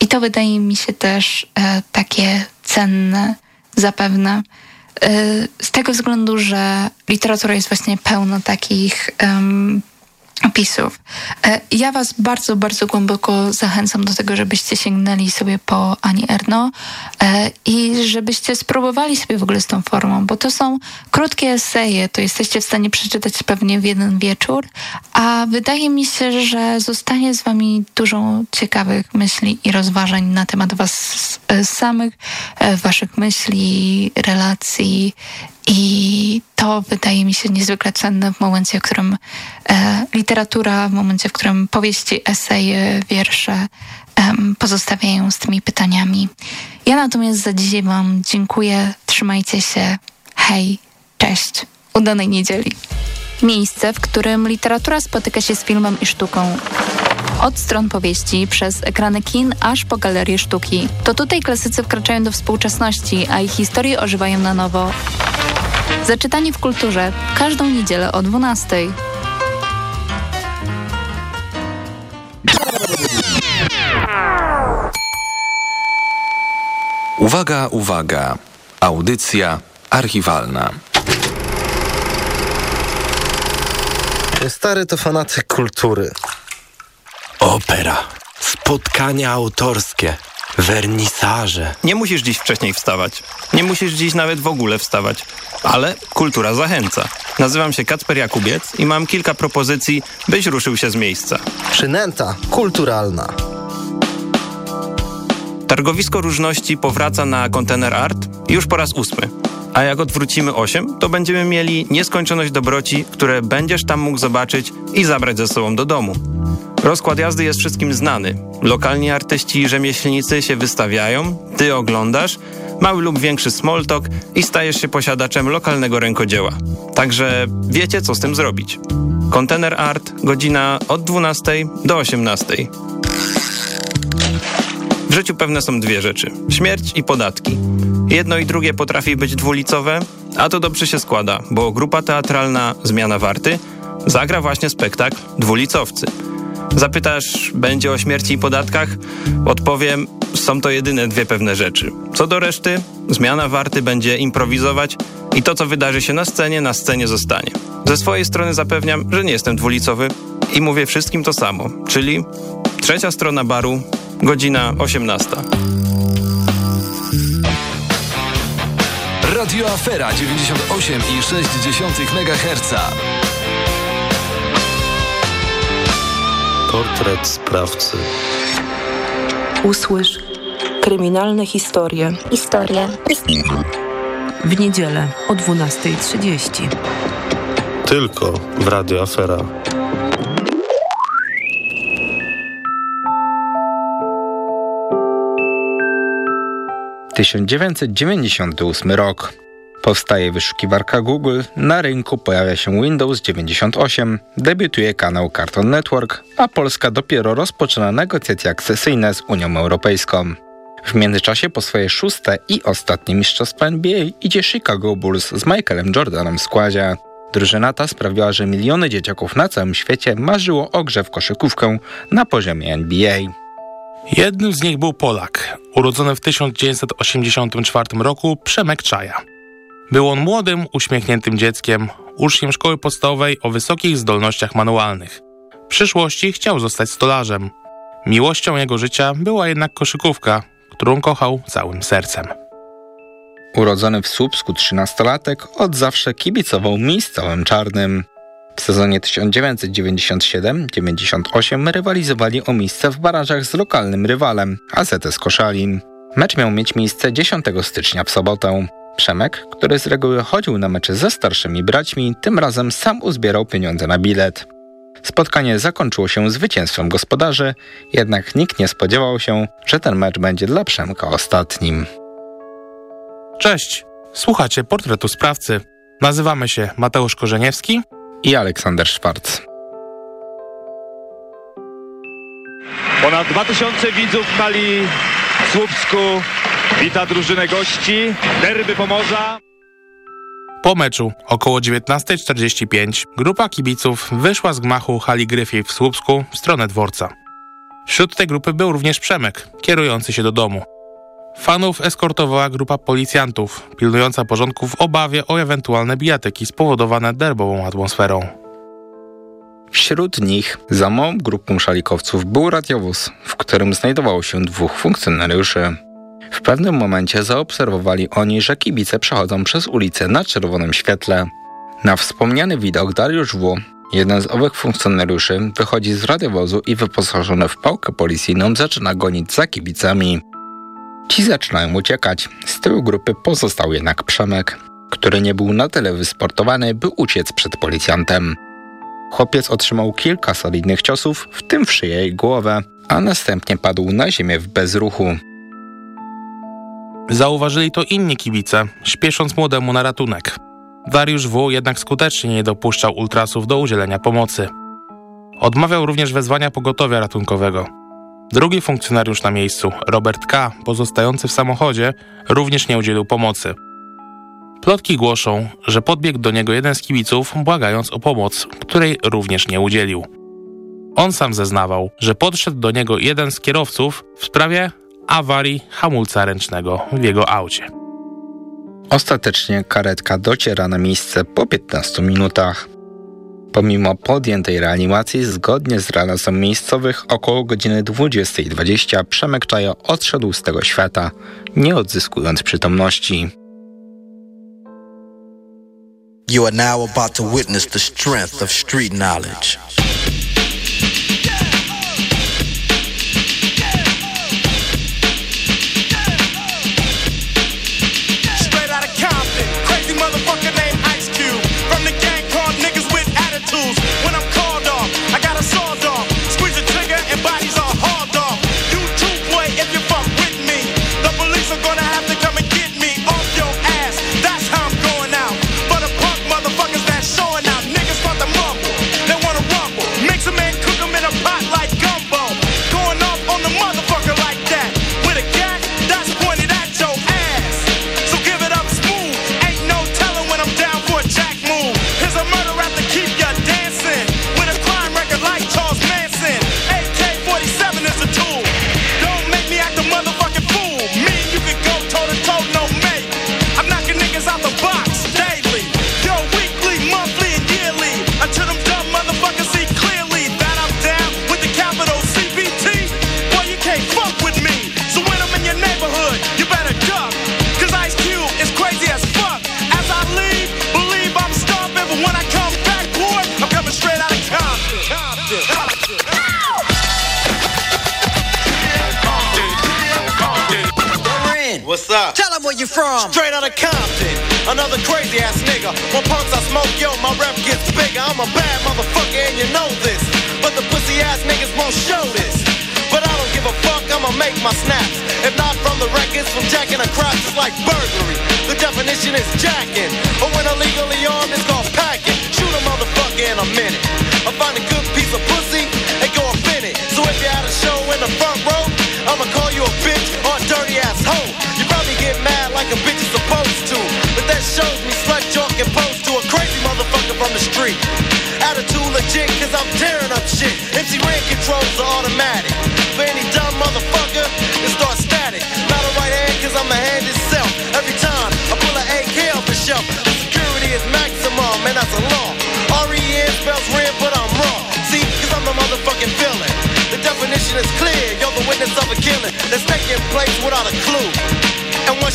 I to wydaje mi się też e, takie cenne zapewne. Z tego względu, że literatura jest właśnie pełna takich um, opisów. E, ja Was bardzo, bardzo głęboko zachęcam do tego, żebyście sięgnęli sobie po Ani Erno e, i żebyście spróbowali sobie w ogóle z tą formą, bo to są krótkie eseje, to jesteście w stanie przeczytać pewnie w jeden wieczór, a wydaje mi się, że zostanie z Wami dużo ciekawych myśli i rozważań na temat Was e, samych, Waszych myśli, relacji i to wydaje mi się niezwykle cenne w momencie, w którym e, literatura, w momencie, w którym powieści, eseje, wiersze e, pozostawiają z tymi pytaniami. Ja natomiast za dzisiaj Wam dziękuję, trzymajcie się, hej, cześć, udanej niedzieli. Miejsce, w którym literatura spotyka się z filmem i sztuką. Od stron powieści, przez ekrany kin, aż po galerie sztuki. To tutaj klasycy wkraczają do współczesności, a ich historie ożywają na nowo. Zaczytanie w kulturze każdą niedzielę o 12.
Uwaga, uwaga. Audycja archiwalna.
Stary to fanatyk kultury.
Opera, spotkania autorskie, wernisaże.
Nie musisz dziś wcześniej wstawać. Nie musisz dziś nawet w ogóle wstawać. Ale kultura zachęca. Nazywam się Kacper Jakubiec i mam kilka propozycji, byś ruszył się z miejsca.
Przynęta kulturalna.
Targowisko Różności powraca na Container Art już po raz ósmy. A jak odwrócimy osiem, to będziemy mieli nieskończoność dobroci, które będziesz tam mógł zobaczyć i zabrać ze sobą do domu. Rozkład jazdy jest wszystkim znany. Lokalni artyści i rzemieślnicy się wystawiają, ty oglądasz, mały lub większy small talk i stajesz się posiadaczem lokalnego rękodzieła. Także wiecie, co z tym zrobić. Container Art, godzina od 12 do 18. W życiu pewne są dwie rzeczy: śmierć i podatki. Jedno i drugie potrafi być dwulicowe, a to dobrze się składa, bo grupa teatralna Zmiana Warty zagra właśnie spektakl Dwulicowcy. Zapytasz, będzie o śmierci i podatkach? Odpowiem, są to jedyne dwie pewne rzeczy. Co do reszty, Zmiana Warty będzie improwizować i to, co wydarzy się na scenie, na scenie zostanie. Ze swojej strony zapewniam, że nie jestem dwulicowy i mówię wszystkim to samo, czyli trzecia strona baru, godzina 18.
Radio Afera 98,6 MHz.
Portret sprawcy.
Usłysz kryminalne historie
Historia.
w niedzielę o 12.30.
Tylko w Radio Afera.
Tysiąc dziewięćset dziewięćdziesiąty ósmy rok. Powstaje wyszukiwarka Google, na rynku pojawia się Windows 98, debiutuje kanał Cartoon Network, a Polska dopiero rozpoczyna negocjacje akcesyjne z Unią Europejską. W międzyczasie po swoje szóste i ostatnie mistrzostwo NBA idzie Chicago Bulls z Michaelem Jordanem w składzie. Drużyna ta sprawiła, że miliony dzieciaków na całym świecie marzyło o grze w koszykówkę na poziomie NBA.
Jednym z nich był Polak, urodzony w 1984 roku Przemek Czaja. Był on młodym, uśmiechniętym dzieckiem, uczniem szkoły podstawowej o wysokich zdolnościach manualnych. W przyszłości chciał zostać stolarzem. Miłością jego życia była jednak koszykówka, którą kochał całym sercem.
Urodzony w Słupsku trzynastolatek od zawsze kibicował miejscowym czarnym. W sezonie 1997-98 rywalizowali o miejsce w barażach z lokalnym rywalem AZS Koszalin. Mecz miał mieć miejsce 10 stycznia w sobotę. Przemek, który z reguły chodził na mecze ze starszymi braćmi, tym razem sam uzbierał pieniądze na bilet. Spotkanie zakończyło się zwycięstwem gospodarzy, jednak nikt nie spodziewał się, że ten mecz będzie dla Przemka ostatnim.
Cześć, słuchacie portretu sprawcy. Nazywamy się Mateusz Korzeniewski
I Aleksander Szwarc.
Ponad 2000 widzów w hali w Słupsku wita drużynę gości, derby Pomorza.
Po meczu około 19.45 grupa kibiców wyszła z gmachu hali Gryfiej w Słupsku w stronę dworca. Wśród tej grupy był również Przemek, kierujący się do domu. Fanów eskortowała grupa policjantów, pilnująca porządku w obawie o ewentualne bijatyki spowodowane derbową atmosferą.
Wśród nich za małą grupą szalikowców był radiowóz, w którym znajdowało się dwóch funkcjonariuszy. W pewnym momencie zaobserwowali oni, że kibice przechodzą przez ulicę na czerwonym świetle. Na wspomniany widok Dariusz W., jeden z owych funkcjonariuszy, wychodzi z radiowozu i wyposażony w pałkę policyjną zaczyna gonić za kibicami. Ci zaczynają uciekać. Z tyłu grupy pozostał jednak Przemek, który nie był na tyle wysportowany, by uciec przed policjantem. Chłopiec otrzymał kilka solidnych ciosów, w tym w szyję i głowę, a następnie padł na ziemię w bezruchu.
Zauważyli to inni kibice, śpiesząc młodemu na ratunek. Dariusz W. jednak skutecznie nie dopuszczał ultrasów do udzielenia pomocy. Odmawiał również wezwania pogotowia ratunkowego. Drugi funkcjonariusz na miejscu, Robert K., pozostający w samochodzie, również nie udzielił pomocy. Plotki głoszą, że podbiegł do niego jeden z kibiców, błagając o pomoc, której również nie udzielił. On sam zeznawał, że podszedł do niego jeden z kierowców w sprawie awarii hamulca ręcznego w jego aucie.
Ostatecznie karetka dociera na miejsce po 15 minutach. Pomimo podjętej reanimacji, zgodnie z relacją miejscowych, około godziny 20.20 Przemek Czaja odszedł z tego świata, nie odzyskując przytomności.
You are now about to witness the strength of street knowledge.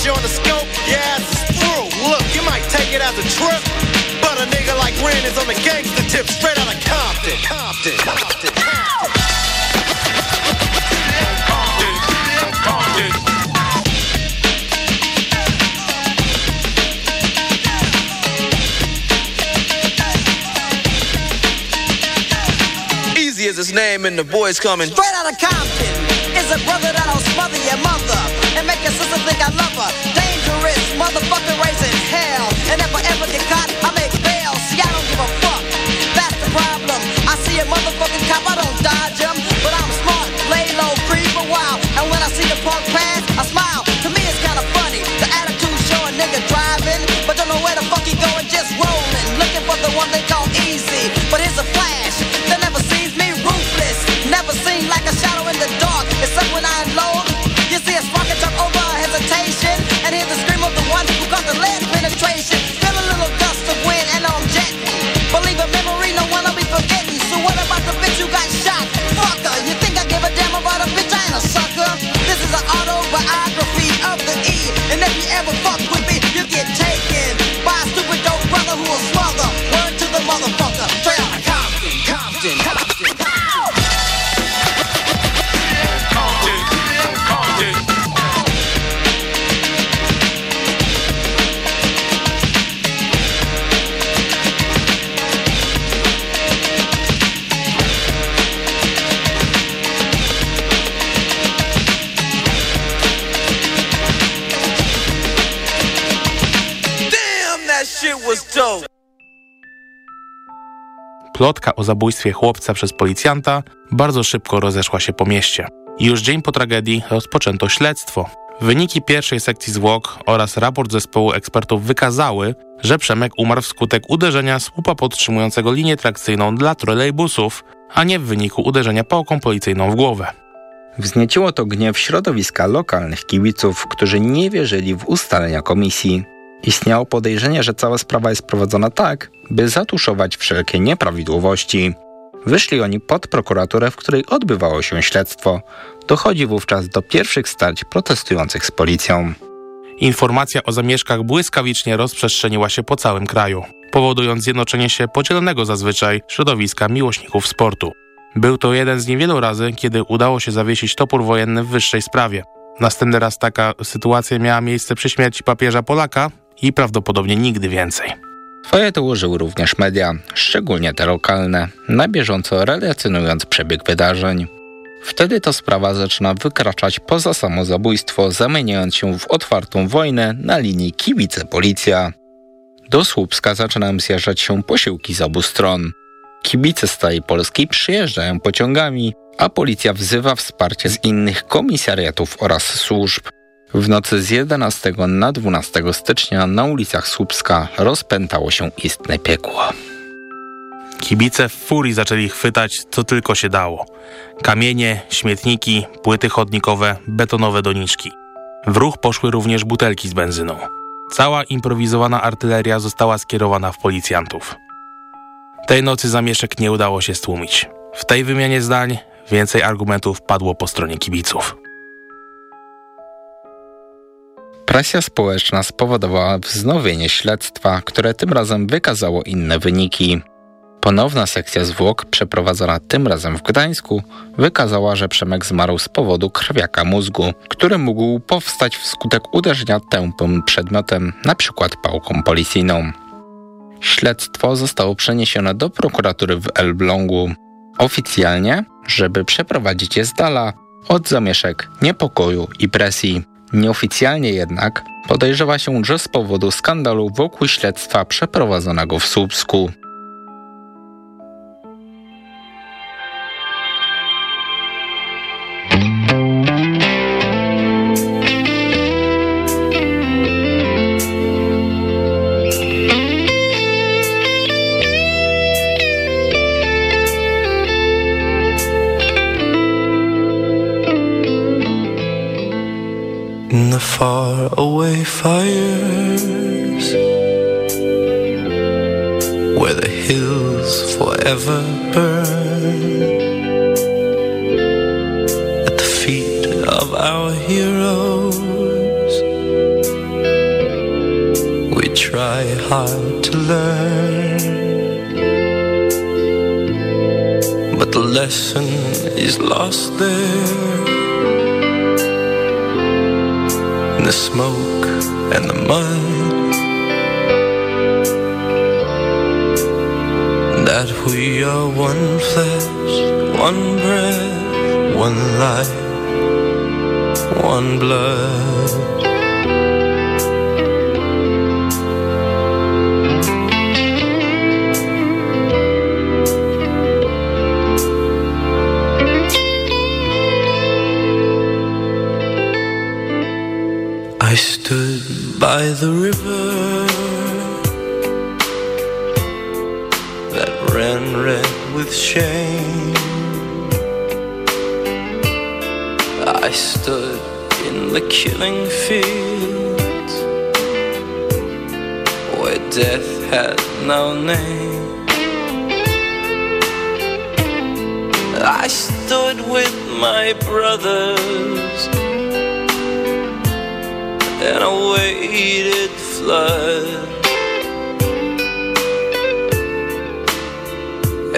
you on the scope. Look, you might take it as a trip, but a nigga like Ren is on the gangster tip, straight out of Compton. Compton. Compton.
Easy as
his name and the boys coming
straight out of Compton is a brother that'll smother your mother and make your sister think I love her. Dangerous motherfucker raising hell. And if I ever get caught, I make bail. See, I don't give a fuck. That's the problem. I see a motherfucking cop, I don't dodge him. But I'm smart, lay low, creep a while. And when I see the punk pass, I smile. To me, it's kinda funny. The attitude show a nigga driving, but don't know where the fuck he going, just rolling. Looking for the one they
plotka o zabójstwie chłopca przez policjanta bardzo szybko rozeszła się po mieście. Już dzień po tragedii rozpoczęto śledztwo. Wyniki pierwszej sekcji zwłok oraz raport zespołu ekspertów wykazały, że Przemek umarł wskutek uderzenia słupa podtrzymującego linię trakcyjną dla trolejbusów, a nie w wyniku uderzenia pałką policyjną w głowę.
Wznieciło to gniew środowiska lokalnych kibiców, którzy nie wierzyli w ustalenia komisji. Istniało podejrzenie, że cała sprawa jest prowadzona tak, by zatuszować wszelkie nieprawidłowości. Wyszli oni pod prokuraturę, w której odbywało się śledztwo. Dochodzi wówczas do pierwszych starć protestujących z policją.
Informacja o zamieszkach błyskawicznie rozprzestrzeniła się po całym kraju, powodując zjednoczenie się podzielonego zazwyczaj środowiska miłośników sportu. Był to jeden z niewielu razy, kiedy udało się zawiesić topór wojenny w wyższej sprawie. Następny raz taka sytuacja miała miejsce przy śmierci papieża Polaka i prawdopodobnie nigdy więcej.
Swoje to użyły również media, szczególnie te lokalne, na bieżąco relacjonując przebieg wydarzeń. Wtedy to sprawa zaczyna wykraczać poza samo zabójstwo, zamieniając się w otwartą wojnę na linii kibice-policja. Do Słupska zaczynają zjeżdżać się posiłki z obu stron. Kibice z całej Polski przyjeżdżają pociągami, a policja wzywa wsparcie z innych komisariatów oraz służb. W nocy z 11 na 12 stycznia na ulicach Słupska rozpętało się istne piekło.
Kibice w furii zaczęli chwytać co tylko się dało. Kamienie, śmietniki, płyty chodnikowe, betonowe doniczki. W ruch poszły również butelki z benzyną. Cała improwizowana artyleria została skierowana w policjantów. Tej nocy zamieszek nie udało się stłumić. W tej wymianie zdań więcej argumentów padło po stronie kibiców.
Presja społeczna spowodowała wznowienie śledztwa, które tym razem wykazało inne wyniki. Ponowna sekcja zwłok, przeprowadzona tym razem w Gdańsku, wykazała, że Przemek zmarł z powodu krwiaka mózgu, który mógł powstać wskutek uderzenia tępym przedmiotem, np. pałką policyjną. Śledztwo zostało przeniesione do prokuratury w Elblągu. Oficjalnie, żeby przeprowadzić je z dala od zamieszek, niepokoju i presji. Nieoficjalnie jednak podejrzewa się, że z powodu skandalu wokół śledztwa przeprowadzonego w Słupsku.
Away fires Where the hills forever burn. At the feet of our heroes We try hard to learn. But the lesson is lost there the smoke and the mud. That we are one flesh, one breath, one life, one blood the river that ran red with shame. I stood in the killing fields where death had no name. I stood with my brothers and weighted flood.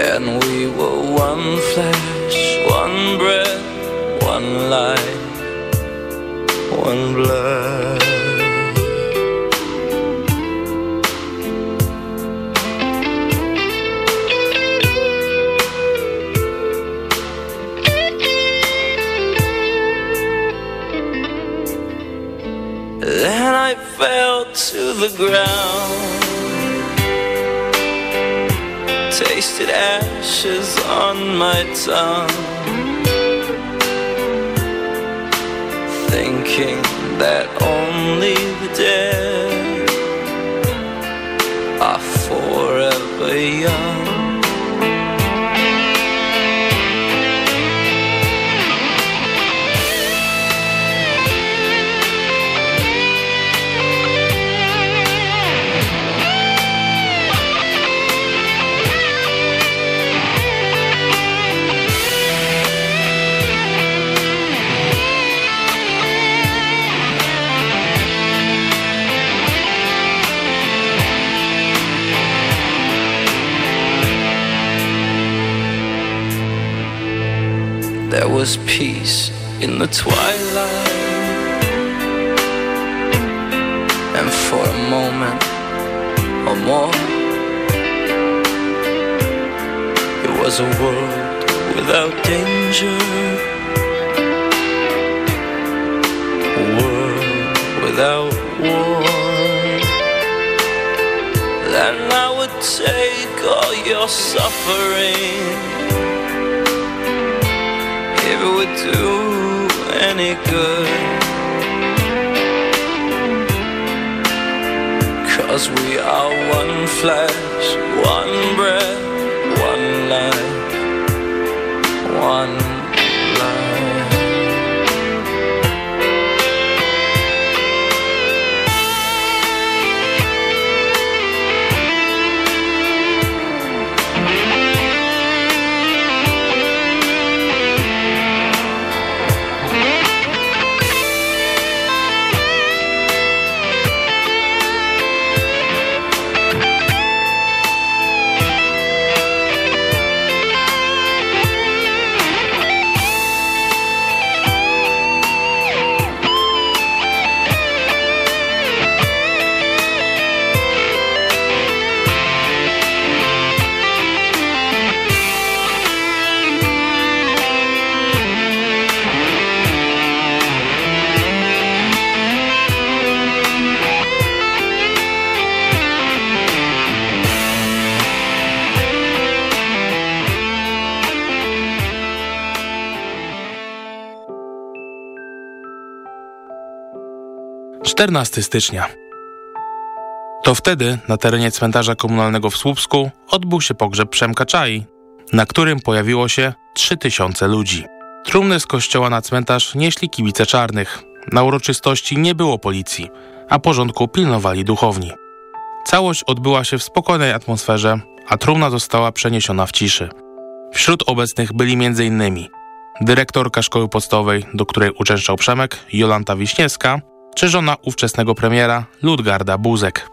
And we were one flesh, one breath, one life, one blood. The ground. Tasted ashes on my tongue. Thinking that only the dead are forever young. In the twilight. And for a moment or more It was a world without danger. A world without war. Then I would take all your suffering it would do any good. Cause we are one flesh, one breath,
14 stycznia. To wtedy na terenie cmentarza komunalnego w Słupsku odbył się pogrzeb Przemka Czai, na którym pojawiło się 3000 ludzi. Trumny z kościoła na cmentarz nieśli kibice czarnych. Na uroczystości nie było policji, a porządku pilnowali duchowni. Całość odbyła się w spokojnej atmosferze, a trumna została przeniesiona w ciszy. Wśród obecnych byli m.in. dyrektorka szkoły podstawowej, do której uczęszczał Przemek, Jolanta Wiśniewska, czy żona ówczesnego premiera Ludgarda Buzek.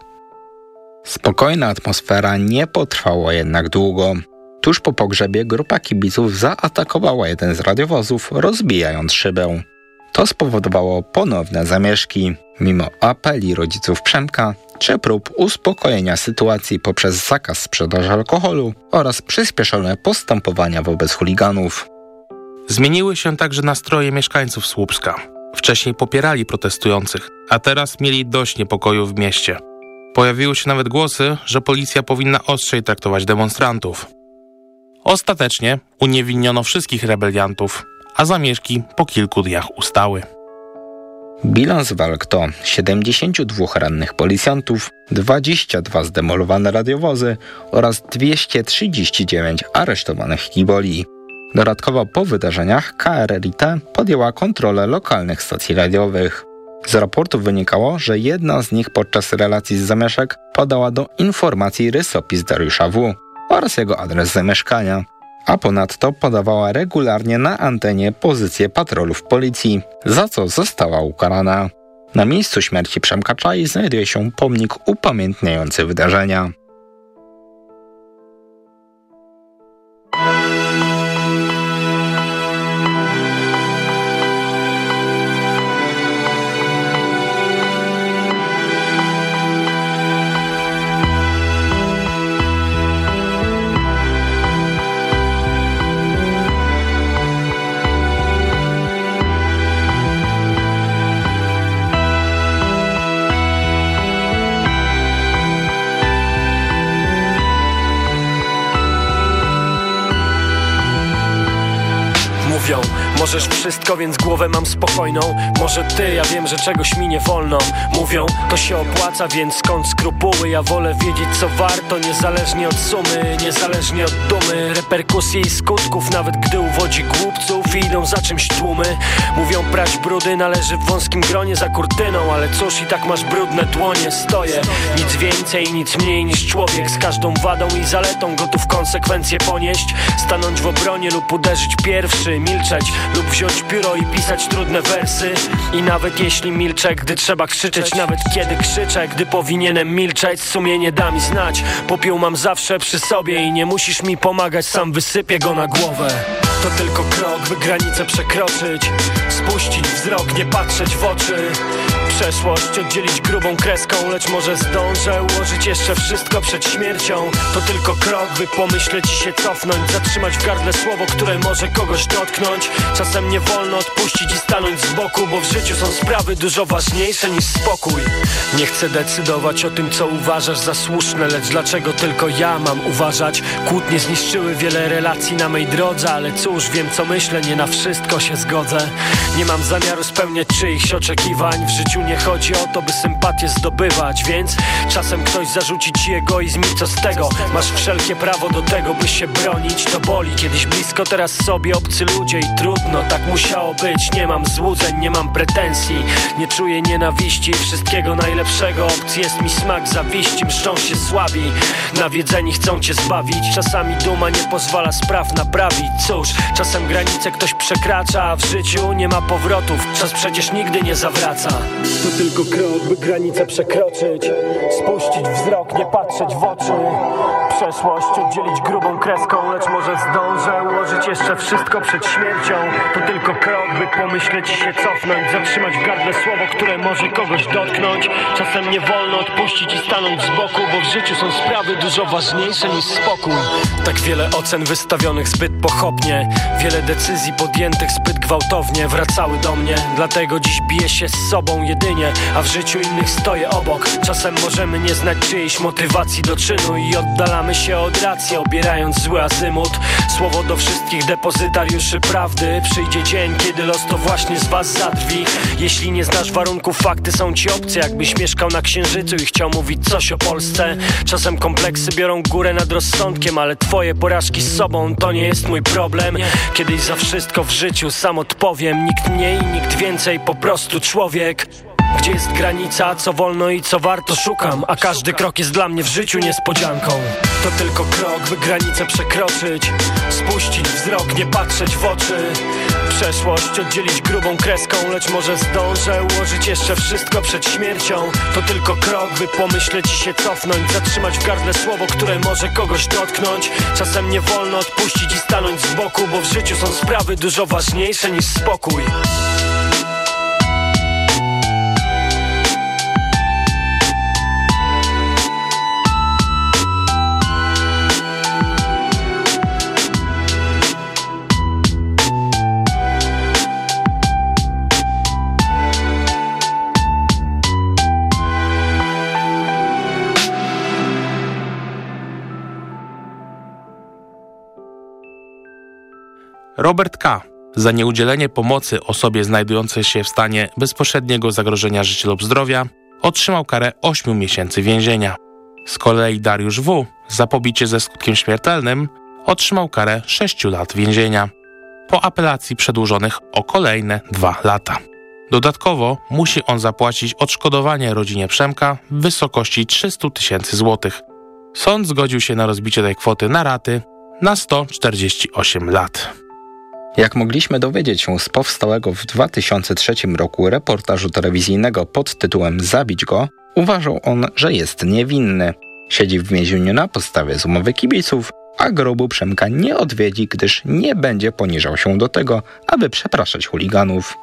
Spokojna atmosfera nie potrwała jednak długo. Tuż po pogrzebie grupa kibiców zaatakowała jeden z radiowozów, rozbijając szybę. To spowodowało ponowne zamieszki, mimo apeli rodziców Przemka czy prób uspokojenia sytuacji poprzez zakaz sprzedaży alkoholu oraz przyspieszone postępowania wobec chuliganów.
Zmieniły się także nastroje mieszkańców Słupska. Wcześniej popierali protestujących, a teraz mieli dość niepokoju w mieście. Pojawiły się nawet głosy, że policja powinna ostrzej traktować demonstrantów. Ostatecznie uniewinniono wszystkich rebeliantów, a zamieszki po kilku dniach ustały.
Bilans walk to 72 rannych policjantów, 22 zdemolowane radiowozy oraz 239 aresztowanych kiboli. Dodatkowo po wydarzeniach KRRiT podjęła kontrolę lokalnych stacji radiowych. Z raportu wynikało, że jedna z nich podczas relacji z zamieszek podała do informacji rysopis Dariusza W. oraz jego adres zamieszkania, a ponadto podawała regularnie na antenie pozycję patrolów policji, za co została ukarana. Na miejscu śmierci Przemka Czai znajduje się pomnik upamiętniający wydarzenia.
Możesz wszystko, więc głowę mam spokojną. Może ty, ja wiem, że czegoś mi nie wolno. Mówią, to się opłaca, więc skąd skrupuły? Ja wolę wiedzieć co warto, niezależnie od sumy Niezależnie od dumy, reperkusji i skutków Nawet gdy uwodzi głupców i idą za czymś tłumy. Mówią, prać brudy należy w wąskim gronie za kurtyną Ale cóż, i tak masz brudne dłonie, stoję. Nic więcej, nic mniej niż człowiek Z każdą wadą i zaletą gotów konsekwencje ponieść. Stanąć w obronie lub uderzyć pierwszy Milczeć lub wziąć pióro i pisać trudne wersy. I nawet jeśli milczę, gdy trzeba krzyczeć Nawet kiedy krzyczę, gdy powinienem milczeć Sumienie da mi znać, popiół mam zawsze przy sobie I nie musisz mi pomagać, sam wysypię go na głowę. To tylko krok, by granicę przekroczyć. Spuścić wzrok, nie patrzeć w oczy Przeszłość oddzielić grubą kreską Lecz może zdążę ułożyć jeszcze wszystko przed śmiercią. To tylko krok, by pomyśleć i się cofnąć Zatrzymać w gardle słowo, które może kogoś dotknąć. Czasem nie wolno odpuścić i stanąć z boku Bo w życiu są sprawy dużo ważniejsze niż spokój. Nie chcę decydować o tym, co uważasz za słuszne Lecz dlaczego tylko ja mam uważać? Kłótnie zniszczyły wiele relacji na mej drodze Ale cóż, wiem co myślę, nie na wszystko się zgodzę. Nie mam zamiaru spełniać czyichś oczekiwań W życiu nie chodzi o to, by sympatię zdobywać Więc czasem ktoś zarzuci ci egoizm i co z tego? Masz wszelkie prawo do tego, by się bronić. To boli, kiedyś blisko, teraz sobie obcy ludzie I trudno, tak musiało być. Nie mam złudzeń, nie mam pretensji. Nie czuję nienawiści, wszystkiego najlepszego. Opcji jest mi smak zawiści, mszczą się słabi. Nawiedzeni chcą cię zbawić. Czasami duma nie pozwala spraw naprawić. Cóż, czasem granice ktoś przekracza A w życiu nie ma powrotów. Czas przecież nigdy nie zawraca To tylko krok, by granicę przekroczyć. Spuścić wzrok, nie patrzeć w oczy. Przeszłość oddzielić grubą kreską Lecz może zdążę ułożyć jeszcze wszystko przed śmiercią. To tylko krok, by pomyśleć się cofnąć Zatrzymać w gardle słowo, które może kogoś dotknąć. Czasem nie wolno odpuścić i stanąć z boku Bo w życiu są sprawy dużo ważniejsze niż spokój. Tak wiele ocen wystawionych zbyt pochopnie Wiele decyzji podjętych zbyt gwałtownie Wracały do mnie, dlatego dziś biję się z sobą jedynie A w życiu innych stoję obok. Czasem możemy nie znać czyjejś motywacji do czynu I oddalamy się od racji, obierając zły azymut. Słowo do wszystkich depozytariuszy prawdy. Przyjdzie dzień, kiedy los to właśnie z was zadrwi. Jeśli nie znasz warunków, fakty są ci obce. Jakbyś mieszkał na księżycu i chciał mówić coś o Polsce. Czasem kompleksy biorą górę nad rozsądkiem Ale twoje porażki z sobą to nie jest mój problem. Kiedyś za wszystko w życiu sam odpowiem. Nikt mniej, nikt więcej, po prostu człowiek gdzie jest granica, co wolno i co warto szukam. A każdy krok jest dla mnie w życiu niespodzianką. To tylko krok, by granicę przekroczyć. Spuścić wzrok, nie patrzeć w oczy. Przeszłość oddzielić grubą kreską Lecz może zdążę ułożyć jeszcze wszystko przed śmiercią. To tylko krok, by pomyśleć i się cofnąć. Zatrzymać w gardle słowo, które może kogoś dotknąć. Czasem nie wolno odpuścić i stanąć z boku Bo w życiu są sprawy dużo ważniejsze niż spokój
Robert K. za nieudzielenie pomocy osobie znajdującej się w stanie bezpośredniego zagrożenia życia lub zdrowia otrzymał karę 8 miesięcy więzienia. Z kolei Dariusz W. za pobicie ze skutkiem śmiertelnym otrzymał karę 6 lat więzienia. Po apelacji przedłużonych o kolejne 2 lata. Dodatkowo musi on zapłacić odszkodowanie rodzinie Przemka w wysokości 300 tysięcy złotych. Sąd zgodził się na rozbicie tej kwoty na raty na 148 lat.
Jak mogliśmy dowiedzieć się z powstałego w 2003 roku reportażu telewizyjnego pod tytułem Zabić go, uważał on, że jest niewinny. Siedzi w więzieniu na podstawie z umowy kibiców, a grobu Przemka nie odwiedzi, gdyż nie będzie poniżał się do tego, aby przepraszać chuliganów.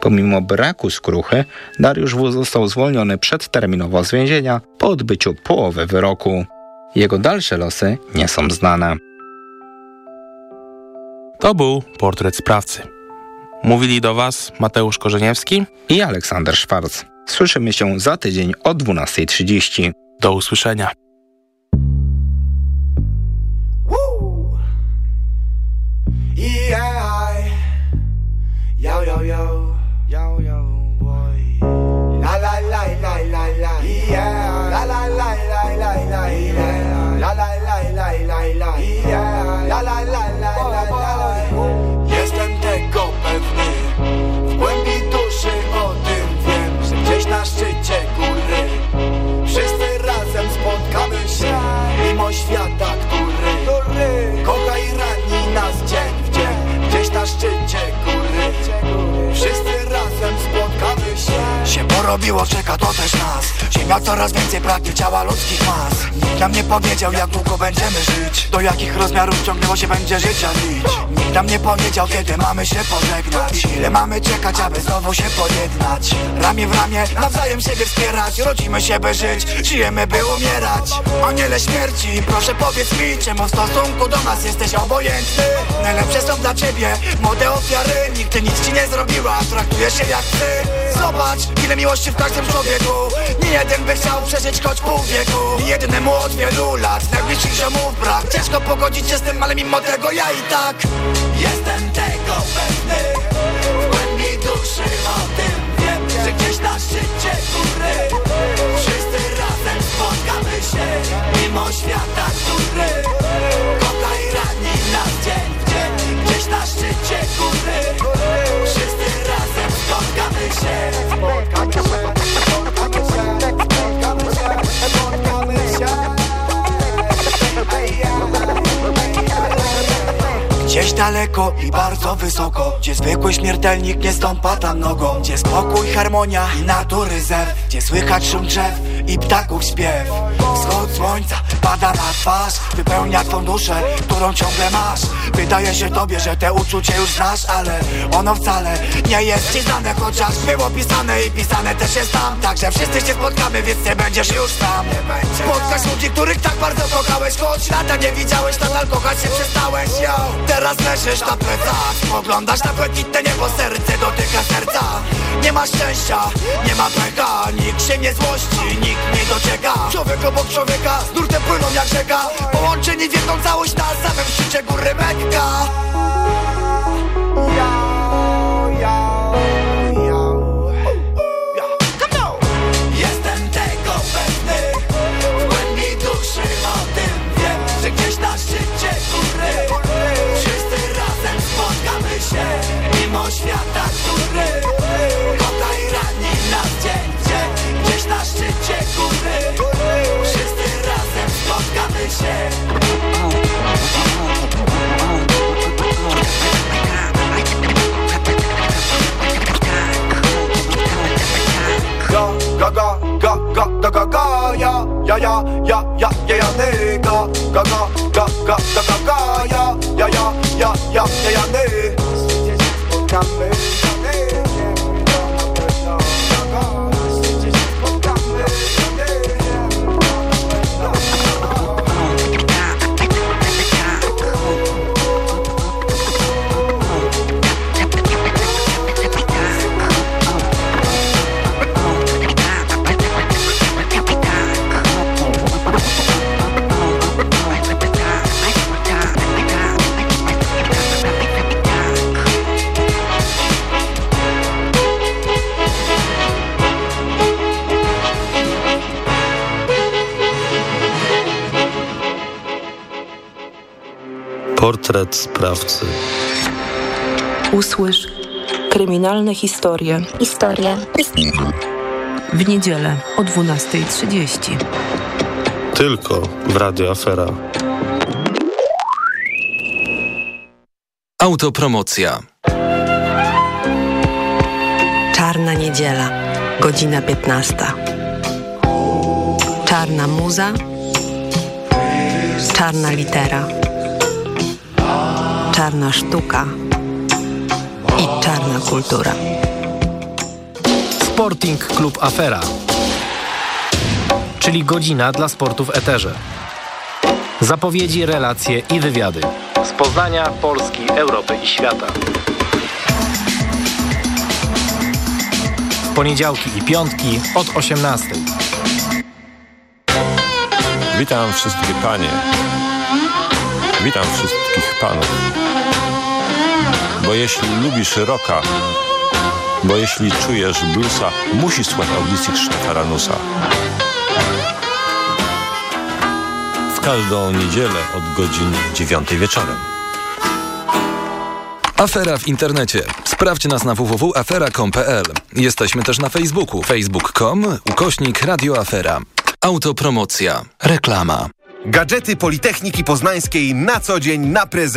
Pomimo braku skruchy, Dariusz W. został zwolniony przedterminowo z więzienia po odbyciu połowy wyroku. Jego dalsze losy nie są znane.
To był portret sprawcy. Mówili do Was Mateusz Korzeniewski
i Aleksander Szwarc. Słyszymy się za tydzień o 12.30.
Do usłyszenia.
Zrobiło, czeka to też nas. Ziemia coraz więcej pragnie ciała ludzkich mas. Nikt nam nie powiedział jak długo będziemy żyć. Do jakich rozmiarów ciągnęło się będzie życia nić Nikt nam nie powiedział kiedy mamy się pożegnać. Ile mamy czekać, aby znowu się pojednać? Ramię w ramię, nawzajem siebie wspierać. Rodzimy się by żyć, żyjemy by umierać. Aniele śmierci, proszę powiedz mi Czemu w stosunku do nas jesteś obojętny? Najlepsze są dla ciebie młode ofiary. Nigdy nic ci nie zrobiła, traktujesz się jak ty Zobacz, ile miłości w każdym człowieku. Nie jeden by chciał przeżyć choć pół wieku. Jednemu od wielu lat Najbliższych ziomów brak. Ciężko pogodzić się z tym, ale mimo tego ja i tak Jestem tego pewny. W głębi duszy o tym wiem Że gdzieś na szczycie góry Wszyscy razem spotkamy się. Mimo świata, który Kocha i rani nas dzień w dzień. Gdzieś na szczycie góry Gdzieś daleko i bardzo wysoko Gdzie zwykły śmiertelnik nie stąpa tam nogą. Gdzie spokój, harmonia i natury zew Gdzie słychać szum drzew i ptaków śpiew. Wschód słońca pada na twarz Wypełnia twą duszę, którą ciągle masz. Wydaje się tobie, że te uczucie już znasz Ale ono wcale nie jest ci znane Chociaż było pisane i pisane też jest tam. Także wszyscy się spotkamy, więc nie będziesz już tam Spotkasz ludzi, których tak bardzo kochałeś Choć lata nie widziałeś, nadal kochać się przestałeś. Yo. Teraz leżysz na plecach Spoglądasz na błękitne niebo, serce dotyka serca. Nie ma szczęścia, nie ma pecha Nikt się nie złości, nikt nie docieka. Człowiek obok człowieka, z nurtem płyną jak rzeka. Połączeni w jedną całość na samym szczycie góry Mekka. Jestem tego pewny. W o Że na szczycie góry. Spotkamy się świata, który szczycie góry Wszyscy razem spotkamy się Go, go, go, go, go, go, go, go, ja, ja, ja, ja, ja, ja, ja, ny, go, go, go, go, go, go, go, go, ja, ja, ja, ja, ja, ja, ja,
Portret sprawcy.
Usłysz kryminalne historie.
Historia.
W niedzielę o 12.30.
Tylko w Radio Afera.
Autopromocja.
Czarna niedziela, godzina 15. Czarna muza, czarna litera, czarna sztuka i czarna kultura.
Sporting Klub Afera, czyli godzina dla sportu w eterze. Zapowiedzi, relacje i wywiady. Z Poznania, Polski, Europy i świata. W poniedziałki i piątki od 18.
Witam wszystkie panie. Witam wszystkich panów. Bo jeśli lubisz rocka, bo jeśli czujesz bluesa, musisz słuchać audycji Krzysztofa Ranusa. W każdą niedzielę od godzin 9 wieczorem.
Afera w internecie. Sprawdź nas na www.afera.com.pl. Jesteśmy też na Facebooku. facebook.com ukośnik radioafera. Autopromocja. Reklama.
Gadżety Politechniki Poznańskiej na co dzień na prezent.